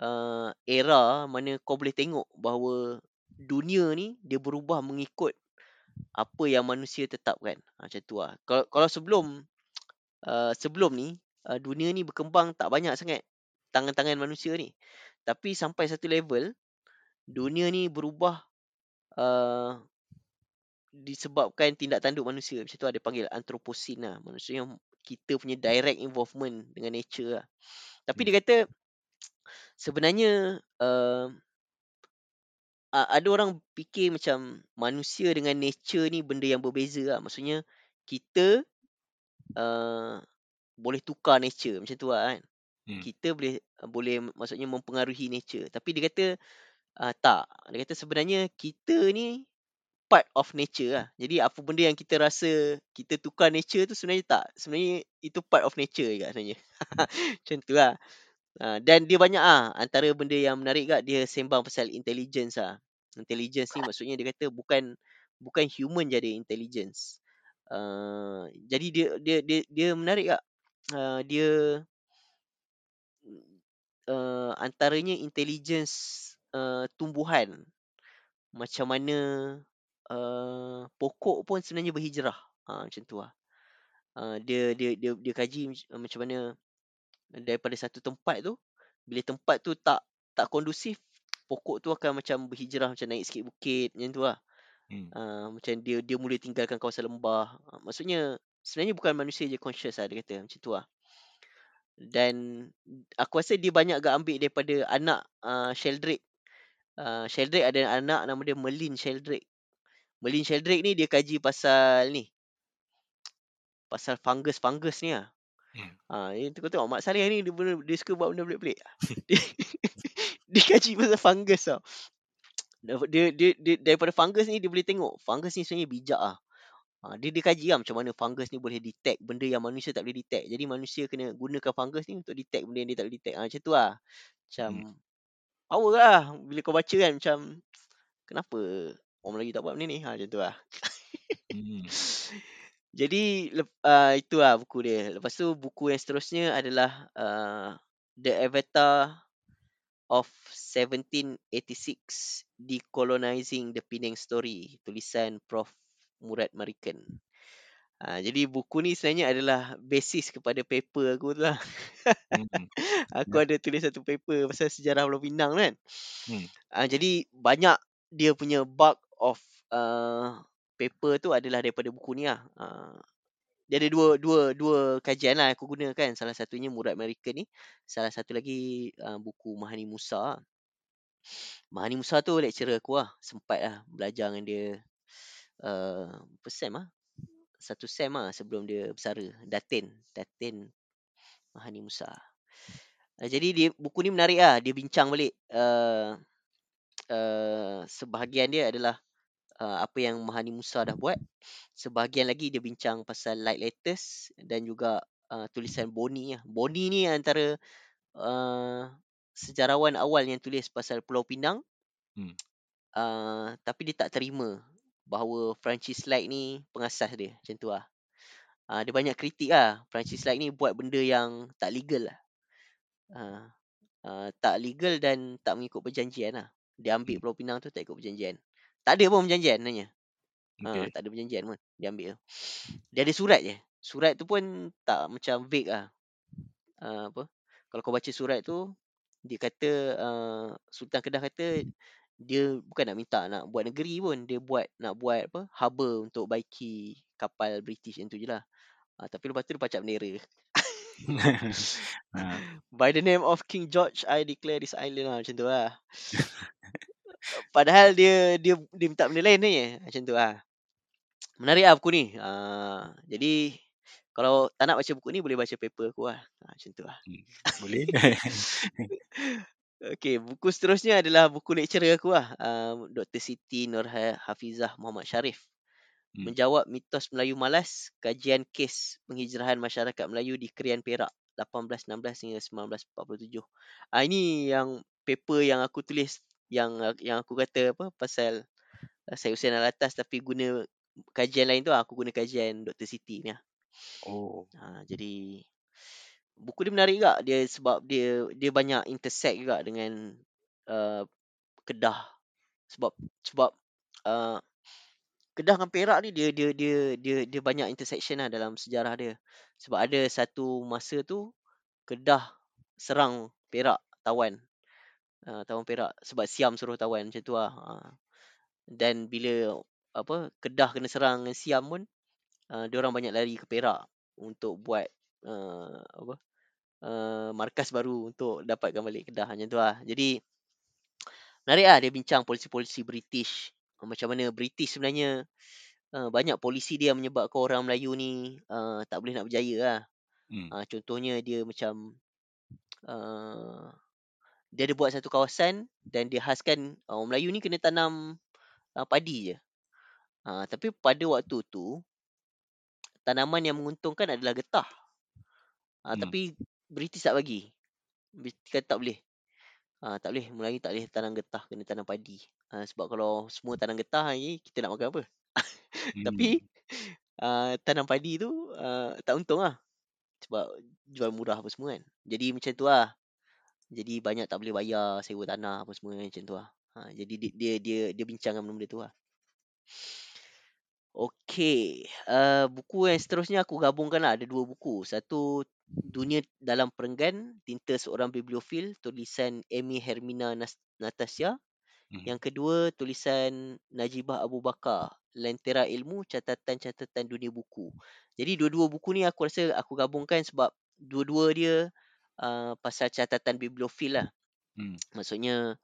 uh, era mana kau boleh tengok bahawa dunia ni dia berubah mengikut apa yang manusia tetapkan. Ha, macam tu lah. Kalau, kalau sebelum uh, <tsk> sebelum ni uh, dunia ni berkembang tak banyak sangat tangan-tangan manusia ni. Tapi sampai satu level dunia ni berubah uh, disebabkan tindak tanduk manusia. Macam tu ada panggil anthropocene lah. Maksudnya kita punya direct involvement dengan nature lah. Tapi Hmm. dia kata sebenarnya uh, uh, ada orang fikir macam manusia dengan nature ni benda yang berbeza lah. Maksudnya kita uh, boleh tukar nature macam tu lah kan. Hmm. Kita boleh uh, boleh maksudnya mempengaruhi nature. Tapi dia kata uh, tak. Dia kata sebenarnya kita ni part of nature lah. Jadi apa benda yang kita rasa kita tukar nature tu sebenarnya tak. Sebenarnya itu part of nature juga sebenarnya. <laughs> Macam tu lah. Uh, dan dia banyak ah antara benda yang menarik kat dia sembang pasal intelligence ah. Intelligence ni maksudnya dia kata bukan bukan human je ada intelligence. Uh, jadi dia dia dia dia menarik kat. Uh, dia uh, antaranya intelligence uh, tumbuhan. Macam mana uh, pokok pun sebenarnya berhijrah. Ha, macam tu lah. Uh, dia, dia dia dia kaji uh, macam mana daripada satu tempat tu bila tempat tu tak tak kondusif pokok tu akan macam berhijrah macam naik sikit bukit macam tu lah. Hmm. Uh, macam dia dia mula tinggalkan kawasan lembah. Uh, maksudnya sebenarnya bukan manusia je conscious lah dia kata macam tu lah. Dan aku rasa dia banyak agak ambil daripada anak uh, Sheldrake. Uh, Sheldrake ada anak nama dia Merlin Sheldrake. Merlin Sheldrake ni dia kaji pasal ni. Pasal fungus-fungus ni lah. Hmm. Ha, itu kau tengok Mak Saleh ni dia, benda, dia suka buat benda pelik-pelik. dia, <laughs> dia kaji pasal fungus tau. Dia, dia, dia, daripada fungus ni dia boleh tengok. Fungus ni sebenarnya bijak lah. Ha, dia, dia kaji lah macam mana fungus ni boleh detect benda yang manusia tak boleh detect. Jadi manusia kena gunakan fungus ni untuk detect benda yang dia tak boleh detect. Ha, macam tu lah. Macam Hmm. Power lah. Bila kau baca kan macam kenapa orang Melayu tak buat benda ni. Ha, macam tu lah. Hmm. <laughs> Jadi uh, itu lah buku dia. Lepas tu buku yang seterusnya adalah uh, The Avatar of 1786 Decolonizing the Penang Story tulisan Prof Murad Marikan. Uh, jadi buku ni sebenarnya adalah basis kepada paper aku tu lah. Hmm. <laughs> aku Ya. ada tulis satu paper pasal sejarah Pulau Pinang kan. Hmm. Uh, jadi banyak dia punya bulk of uh, paper tu adalah daripada buku ni lah. Uh, dia ada dua dua dua kajian lah aku guna kan. Salah satunya Murad American ni. Salah satu lagi uh, buku Mahani Musa. Mahani Musa tu lecturer aku lah. Sempat lah belajar dengan dia. Uh, berapa sem lah? Satu sem lah sebelum dia bersara. Datin. Datin Mahani Musa. Uh, jadi dia buku ni menarik lah. Dia bincang balik. Uh, uh, sebahagian dia adalah uh, apa yang Mahani Musa dah buat. Sebahagian lagi dia bincang pasal light letters dan juga uh, tulisan Boni lah. Boni ni antara uh, sejarawan awal yang tulis pasal Pulau Pinang. Hmm. Uh, tapi dia tak terima bahawa Francis Light ni pengasas dia. Macam tu lah. Uh, dia banyak kritik lah. Francis Light ni buat benda yang tak legal lah. Uh, uh, tak legal dan tak mengikut perjanjian lah. Dia ambil. Pulau Pinang tu tak ikut perjanjian. Tak ada pun perjanjian. Okay. Ha, tak ada perjanjian pun. Dia ambil. Dia ada surat je. Surat tu pun tak macam vague lah. Uh, apa? Kalau kau baca surat tu, dia kata, uh, Sultan Kedah kata, dia bukan nak minta nak buat negeri pun. Dia buat, nak buat apa? Harbour untuk baiki kapal British yang tu je lah. Uh, tapi lepas tu dia pacak bendera. ha. <laughs> <laughs> By the name of King George, I declare this island lah. Macam tu lah. <laughs> Padahal dia dia dia minta benda lain ni. Macam tu lah. Menarik lah buku ni. Uh, jadi kalau tak nak baca buku ni boleh baca paper aku lah. Uh, macam tu lah. Hmm. Boleh? Okey, buku seterusnya adalah buku lecturer aku lah. Uh, Dr. Siti Nur Ha- Hafizah Muhammad Sharif. Hmm. Menjawab mitos Melayu malas, kajian kes penghijrahan masyarakat Melayu di Krian Perak 1816 hingga 1947. Ah ini yang paper yang aku tulis yang yang aku kata apa pasal uh, saya Hussein Alatas tapi guna kajian lain tu aku guna kajian Dr. Siti ni lah. oh. Ha, jadi buku dia menarik juga dia sebab dia dia banyak intersect juga dengan uh, Kedah sebab sebab uh, Kedah dengan Perak ni dia dia dia dia dia banyak intersection lah dalam sejarah dia. Sebab ada satu masa tu Kedah serang Perak tawan. Uh, tawan Perak sebab Siam suruh tawan macam tu lah. Uh, dan bila apa Kedah kena serang dengan Siam pun uh, dia orang banyak lari ke Perak untuk buat uh, apa uh, markas baru untuk dapatkan balik Kedah macam tu lah. Jadi menarik lah dia bincang polisi-polisi British uh, macam mana British sebenarnya uh, banyak polisi dia menyebabkan orang Melayu ni uh, tak boleh nak berjaya lah. Hmm. Uh, contohnya dia macam uh, dia ada buat satu kawasan dan dia khaskan uh, orang Melayu ni kena tanam uh, padi je. Uh, tapi pada waktu tu tanaman yang menguntungkan adalah getah. Uh, Hmm. Tapi British tak bagi. British kata tak boleh. Uh, tak boleh. Melayu tak boleh tanam getah. Kena tanam padi. Uh, sebab kalau semua tanam getah ni, kita nak makan apa? <laughs> Hmm. Tapi uh, tanam padi tu uh, tak untung lah. Sebab jual murah apa semua kan. Jadi macam tu lah. Jadi banyak tak boleh bayar sewa tanah apa semua macam tu lah. Ha, jadi dia, dia dia dia bincangkan benda-benda tu lah. Okey, uh, buku yang seterusnya aku gabungkan lah. Ada dua buku. Satu Dunia dalam Perenggan, Tinta Seorang Bibliofil, tulisan Amy Hermina Natasha. Hmm. Yang kedua tulisan Najibah Abu Bakar, Lentera Ilmu, Catatan-catatan Dunia Buku. Jadi dua-dua buku ni aku rasa aku gabungkan sebab dua-dua dia uh, pasal catatan bibliofil lah. Hmm. Maksudnya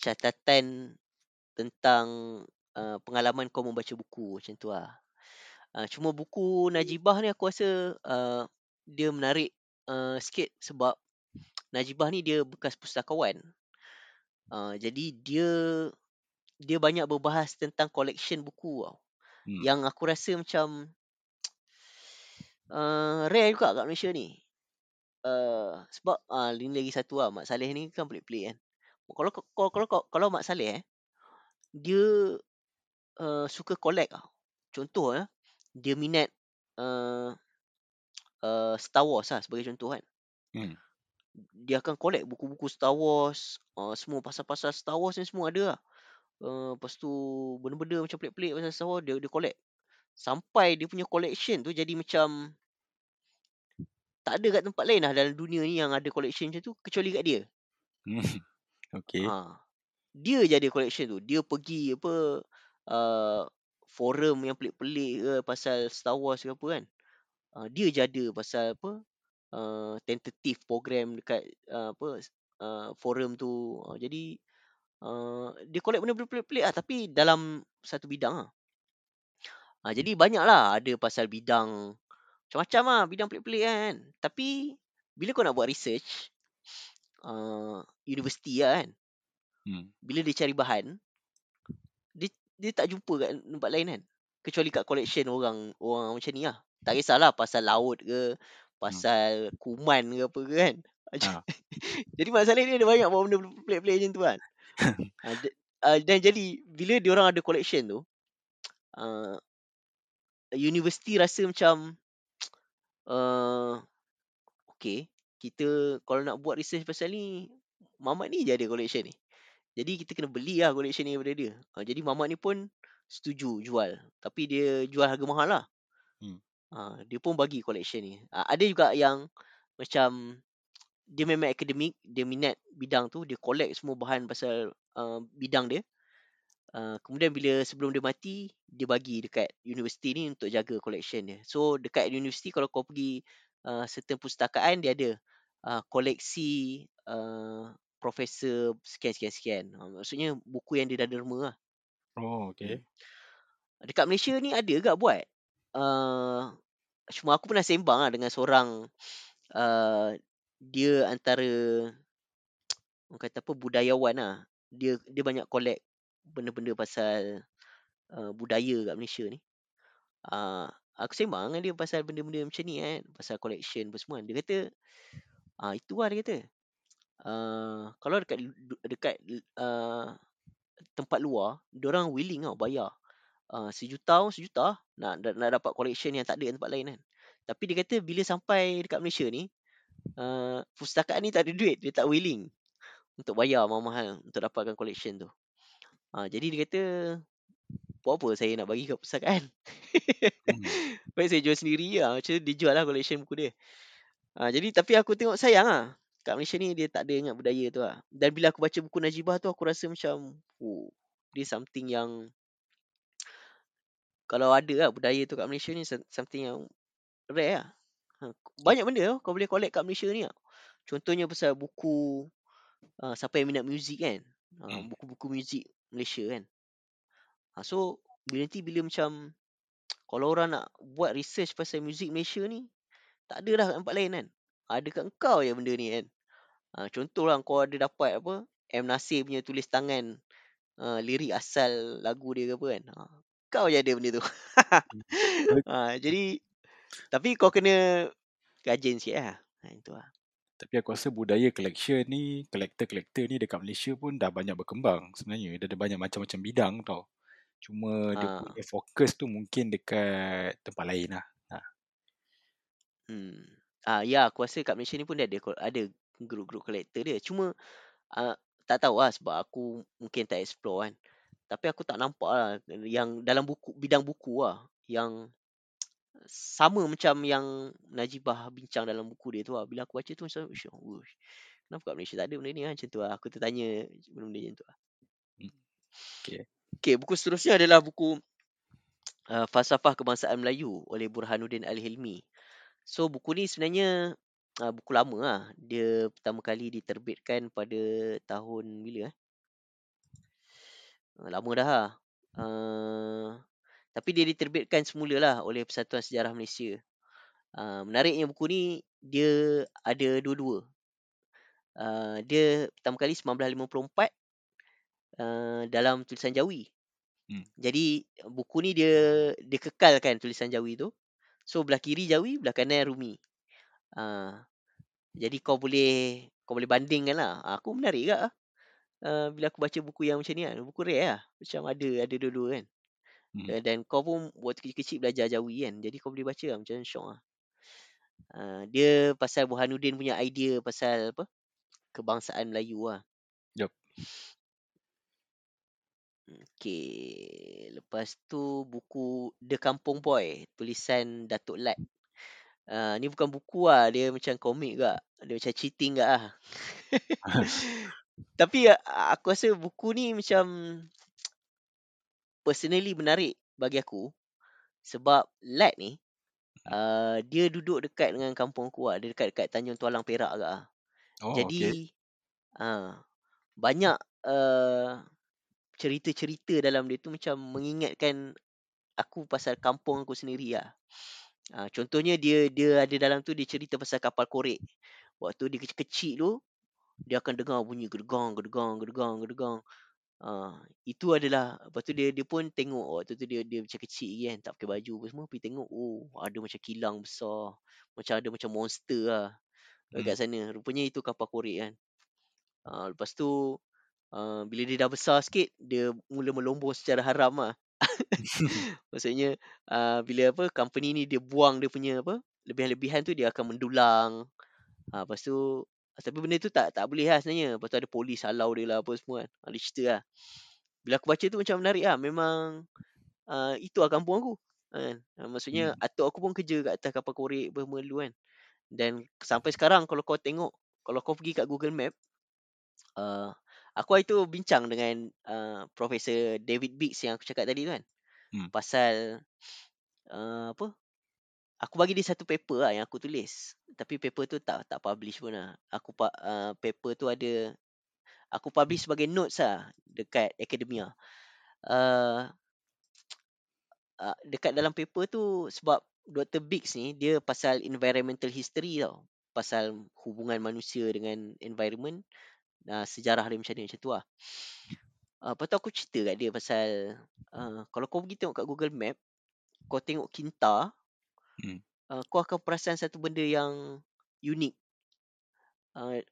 catatan tentang uh, pengalaman kau membaca buku macam tu lah. Uh, cuma buku Najibah ni aku rasa uh, dia menarik uh, sikit sebab Najibah ni dia bekas pustakawan. Uh, jadi dia dia banyak berbahas tentang collection buku tau. Hmm. Yang aku rasa macam uh, rare juga kat Malaysia ni. Uh, sebab uh, ini lagi satu lah Mak Saleh ni kan pelik-pelik kan. Kalau kalau kalau kalau, kalau Mak Saleh eh dia uh, suka collect tau. Contoh eh dia minat uh, uh, Star Wars lah sebagai contoh kan. Hmm. Dia akan collect buku-buku Star Wars, uh, semua pasal-pasal Star Wars ni semua ada lah. Uh, lepas tu benda-benda macam pelik-pelik pasal Star Wars dia dia collect. Sampai dia punya collection tu jadi macam tak ada kat tempat lain lah dalam dunia ni yang ada collection macam tu kecuali kat dia. Hmm. <laughs> Okay. Ha. Dia je ada collection tu. Dia pergi apa uh, forum yang pelik-pelik ke pasal Star Wars ke apa kan. Uh, dia je ada pasal apa uh, tentative program dekat uh, apa uh, forum tu. Uh, jadi Uh, dia collect benda-benda pelik-pelik lah tapi dalam satu bidang lah. Uh, jadi banyak lah ada pasal bidang macam-macam lah bidang pelik-pelik kan. Tapi bila kau nak buat research, uh, universiti lah kan. Hmm. Bila dia cari bahan, dia, dia tak jumpa kat tempat lain kan. Kecuali kat collection orang orang macam ni lah. Tak kisahlah pasal laut ke, pasal hmm. kuman ke apa ke kan. Ha. <laughs> jadi masalah ni ada banyak buat benda pelik-pelik macam tu kan. <laughs> uh, dan jadi bila dia orang ada collection tu, uh, universiti rasa macam uh, <tsk> okay, kita kalau nak buat research pasal ni, Mamat ni je ada collection ni. Jadi kita kena beli lah collection ni daripada dia. Uh, jadi Mamat ni pun setuju jual. Tapi dia jual harga mahal lah. Hmm. Uh, dia pun bagi collection ni. Uh, ada juga yang macam dia memang akademik, dia minat bidang tu, dia collect semua bahan pasal uh, bidang dia. Uh, kemudian bila sebelum dia mati, dia bagi dekat universiti ni untuk jaga collection dia. So dekat universiti kalau kau pergi uh, certain pustakaan, dia ada uh, koleksi uh, profesor sekian-sekian-sekian. Uh, maksudnya buku yang dia dah derma lah. Oh, okay. Hmm. Dekat Malaysia ni ada ke buat? Uh, cuma aku pernah sembang lah dengan seorang uh, dia antara orang kata apa budayawan lah. Dia dia banyak collect benda-benda pasal uh, budaya kat Malaysia ni. Uh, aku sembang dengan dia pasal benda-benda macam ni kan, pasal collection apa semua. Dia kata ah itu lah dia kata. Uh, kalau dekat dekat uh, tempat luar, orang willing tau bayar. Uh, sejuta sejuta nak, nak dapat collection yang tak ada tempat lain kan. Tapi dia kata bila sampai dekat Malaysia ni, uh, pustakaan ni tak ada duit, dia tak willing untuk bayar mahal-mahal untuk dapatkan collection tu. Uh, jadi dia kata, buat apa saya nak bagi kat pustakaan? hmm. <laughs> Baik saya jual sendiri lah. Macam dia jual lah collection buku dia. Uh, jadi tapi aku tengok sayang lah. Kat Malaysia ni dia tak ada ingat budaya tu lah. Dan bila aku baca buku Najibah tu aku rasa macam, oh, dia something yang kalau ada lah budaya tu kat Malaysia ni something yang rare lah. Ha, banyak benda tau kau boleh collect kat Malaysia ni. Contohnya pasal buku uh, siapa yang minat muzik kan. Uh, buku-buku muzik Malaysia kan. Uh, so bila nanti bila macam kalau orang nak buat research pasal muzik Malaysia ni tak ada dah kat tempat lain kan. Ada kat kau je benda ni kan. Uh, contohlah kau ada dapat apa M Nasir punya tulis tangan uh, lirik asal lagu dia ke apa kan. Uh, kau je ada benda tu. uh, <laughs> jadi tapi kau kena rajin sikit lah. Ha, itu lah. Tapi aku rasa budaya collection ni, collector-collector ni dekat Malaysia pun dah banyak berkembang sebenarnya. Dia ada banyak macam-macam bidang tau. Cuma ha. dia punya fokus tu mungkin dekat tempat lain lah. Ha. Hmm. Ah, ya, aku rasa kat Malaysia ni pun dia ada, ada grup-grup collector dia. Cuma uh, tak tahu lah sebab aku mungkin tak explore kan. Tapi aku tak nampak lah yang dalam buku bidang buku lah. Yang sama macam yang Najibah bincang dalam buku dia tu lah. Bila aku baca tu macam, ush, kenapa kat Malaysia tak ada benda ni lah macam tu lah. Aku tertanya benda-benda macam tu lah. Hmm. Okay. okay, buku seterusnya adalah buku uh, Falsafah Kebangsaan Melayu oleh Burhanuddin Al-Hilmi. So, buku ni sebenarnya uh, buku lama lah. Dia pertama kali diterbitkan pada tahun bila eh? Uh, lama dah lah. Uh, tapi dia diterbitkan semula lah oleh Persatuan Sejarah Malaysia. Uh, menariknya buku ni, dia ada dua-dua. Uh, dia pertama kali 1954 uh, dalam tulisan Jawi. Hmm. Jadi buku ni dia dia kekalkan tulisan Jawi tu. So belah kiri Jawi, belah kanan Rumi. Uh, jadi kau boleh kau boleh bandingkan lah. Aku menarik juga uh, bila aku baca buku yang macam ni lah. Buku rare lah. Macam ada ada dua-dua kan. Hmm. Dan kau pun waktu kecil-kecil belajar Jawi kan. Jadi kau boleh baca lah macam syok lah. Uh, dia pasal Burhanuddin punya idea pasal apa? Kebangsaan Melayu lah. Yup. Okay. Lepas tu buku The Kampung Boy. Tulisan Datuk Lat. Uh, ni bukan buku lah. Dia macam komik juga. Dia macam cheating juga lah. <laughs> <laughs> Tapi aku rasa buku ni macam personally menarik bagi aku sebab Lat ni uh, dia duduk dekat dengan kampung aku lah. Dia dekat dekat Tanjung Tualang Perak agak ah. Oh, Jadi okay. uh, banyak uh, cerita-cerita dalam dia tu macam mengingatkan aku pasal kampung aku sendiri lah. Uh, contohnya dia dia ada dalam tu dia cerita pasal kapal korek. Waktu dia kecil-kecil tu dia akan dengar bunyi gedegang gedegang gedegang gedegang. Uh, itu adalah lepas tu dia dia pun tengok waktu tu dia dia macam kecil kan tak pakai baju apa semua pergi tengok oh ada macam kilang besar macam ada macam monster lah dekat Hmm. sana rupanya itu kapal korek kan uh, lepas tu uh, bila dia dah besar sikit dia mula melombor secara haram lah <laughs> maksudnya uh, bila apa company ni dia buang dia punya apa lebihan-lebihan tu dia akan mendulang uh, lepas tu tapi benda tu tak tak boleh lah sebenarnya. Lepas tu ada polis halau dia lah apa semua kan. Uh, dia cerita lah. Bila aku baca tu macam menarik lah. Memang uh, itu lah kampung aku. Kan? Uh, maksudnya Hmm. atuk aku pun kerja kat atas kapal korek apa dulu kan. Dan sampai sekarang kalau kau tengok kalau kau pergi kat Google Map uh, aku hari tu bincang dengan uh, Profesor David Biggs yang aku cakap tadi tu kan. Hmm. pasal uh, apa aku bagi dia satu paper lah yang aku tulis. Tapi paper tu tak tak publish pun lah. Aku uh, paper tu ada aku publish sebagai notes lah dekat akademia uh, uh, dekat dalam paper tu sebab Dr. Biggs ni dia pasal environmental history tau. Pasal hubungan manusia dengan environment. Uh, sejarah dia macam ni macam tu lah. Uh, lepas tu aku cerita kat dia pasal uh, kalau kau pergi tengok kat Google Map kau tengok Kinta Hmm. uh, kau akan perasan satu benda yang unik. Uh,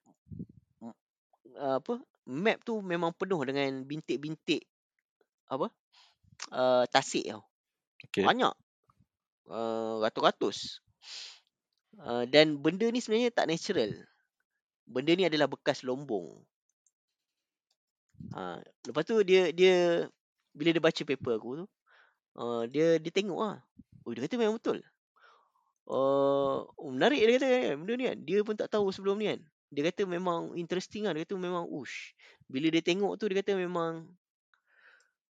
uh, apa? Map tu memang penuh dengan bintik-bintik apa? Uh, tasik tau. Okay. banyak. Uh, ratus-ratus. Uh, dan benda ni sebenarnya tak natural. Benda ni adalah bekas lombong. Uh, lepas tu dia dia bila dia baca paper aku tu uh, dia dia tengok ah oh dia kata memang betul uh, menarik dia kata kan benda ni kan dia pun tak tahu sebelum ni kan dia kata memang interesting kan dia kata memang ush bila dia tengok tu dia kata memang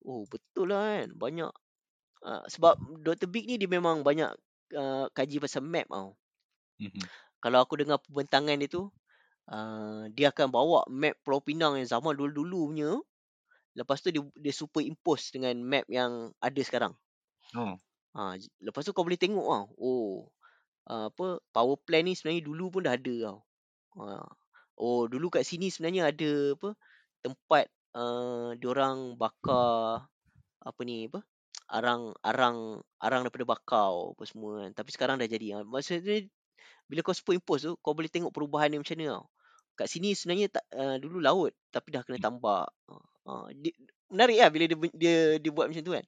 oh betul lah kan banyak uh, sebab Dr. Big ni dia memang banyak uh, kaji pasal map tau Mhm. kalau aku dengar pembentangan dia tu uh, dia akan bawa map Pulau Pinang yang zaman dulu-dulu punya lepas tu dia dia superimpose dengan map yang ada sekarang Oh. ha lepas tu kau boleh tengok tau oh uh, apa power plant ni sebenarnya dulu pun dah ada tau. Ha. oh dulu kat sini sebenarnya ada apa tempat uh, diorang bakar apa ni apa arang arang arang daripada bakau apa semua kan. Tapi sekarang dah jadi. Ha. maksudnya bila kau superimpose tu kau boleh tengok perubahan dia macam mana tau. Kat sini sebenarnya tak, uh, dulu laut tapi dah kena tambak. Uh, dia, menarik lah bila dia dia dia buat macam tu kan.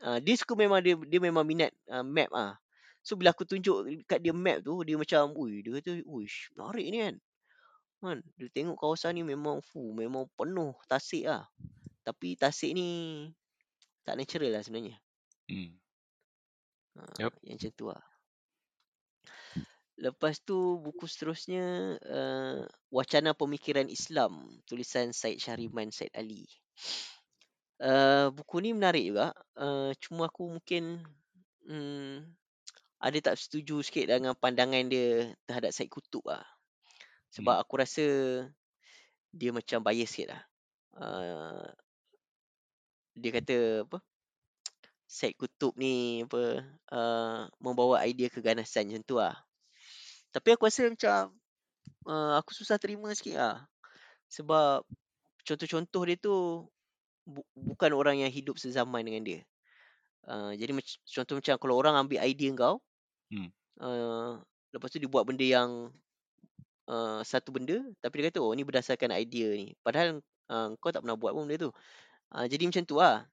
Uh, dia suka memang dia dia memang minat uh, map ah so bila aku tunjuk kat dia map tu dia macam ui dia kata uish menarik ni kan kan dia tengok kawasan ni memang fu memang penuh tasik ah tapi tasik ni tak natural lah sebenarnya Hmm. uh, Yup. yang macam tu lah Lepas tu buku seterusnya uh, Wacana Pemikiran Islam tulisan Said Syahriman Said Ali. Uh, buku ni menarik juga. Uh, cuma aku mungkin um, ada tak setuju sikit dengan pandangan dia terhadap Said Kutub lah. Sebab Hmm. aku rasa dia macam bias sikit lah. Uh, dia kata apa? Said Kutub ni apa uh, membawa idea keganasan macam tu lah. Tapi aku rasa macam uh, aku susah terima sikit lah. Sebab contoh-contoh dia tu bu- bukan orang yang hidup sezaman dengan dia. Uh, jadi contoh macam kalau orang ambil idea kau, Hmm. uh, lepas tu dia buat benda yang uh, satu benda, tapi dia kata oh ni berdasarkan idea ni. Padahal uh, kau tak pernah buat pun benda tu. Uh, jadi macam tu lah.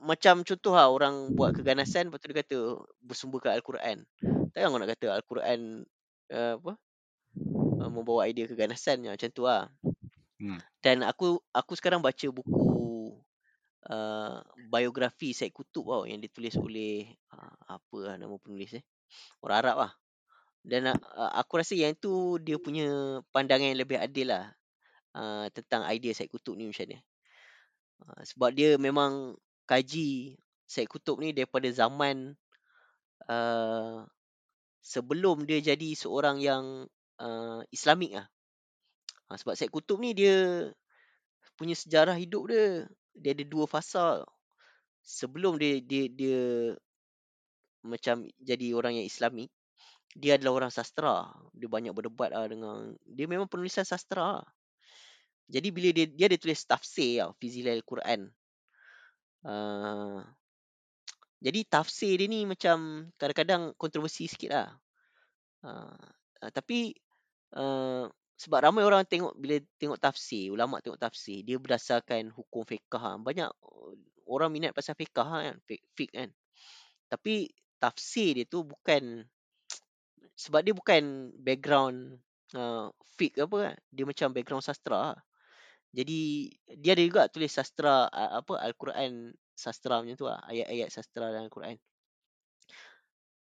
Macam contoh lah orang buat keganasan, lepas tu dia kata bersumberkan Al-Quran. Takkan kau nak kata Al-Quran uh, apa uh, membawa idea keganasan macam tu lah. Hmm. Dan aku aku sekarang baca buku uh, biografi Said Kutub tau yang ditulis oleh uh, apa lah nama penulis eh. Orang Arab lah. Dan uh, aku rasa yang tu dia punya pandangan yang lebih adil lah uh, tentang idea Said Kutub ni macam ni. Uh, sebab dia memang kaji Said Kutub ni daripada zaman uh, sebelum dia jadi seorang yang uh, Islamik lah. Uh, sebab Said Kutub ni dia punya sejarah hidup dia, dia ada dua fasa. Sebelum dia dia dia macam jadi orang yang Islamik, dia adalah orang sastra. Dia banyak berdebat lah dengan dia memang penulisan sastra. Jadi bila dia dia ada tulis tafsir tau, fi zilal Quran. Uh, jadi tafsir dia ni macam kadang-kadang kontroversi sikit lah. Uh, uh, tapi uh, sebab ramai orang tengok bila tengok tafsir, ulama tengok tafsir, dia berdasarkan hukum fiqh. lah. Banyak uh, orang minat pasal fiqh lah kan, fiqh, kan. Tapi tafsir dia tu bukan <tsk> sebab dia bukan background uh, fiqh apa kan. Dia macam background sastra lah. Jadi dia ada juga tulis sastra uh, apa Al-Quran sastra macam tu lah, ayat-ayat sastra dalam Al-Quran.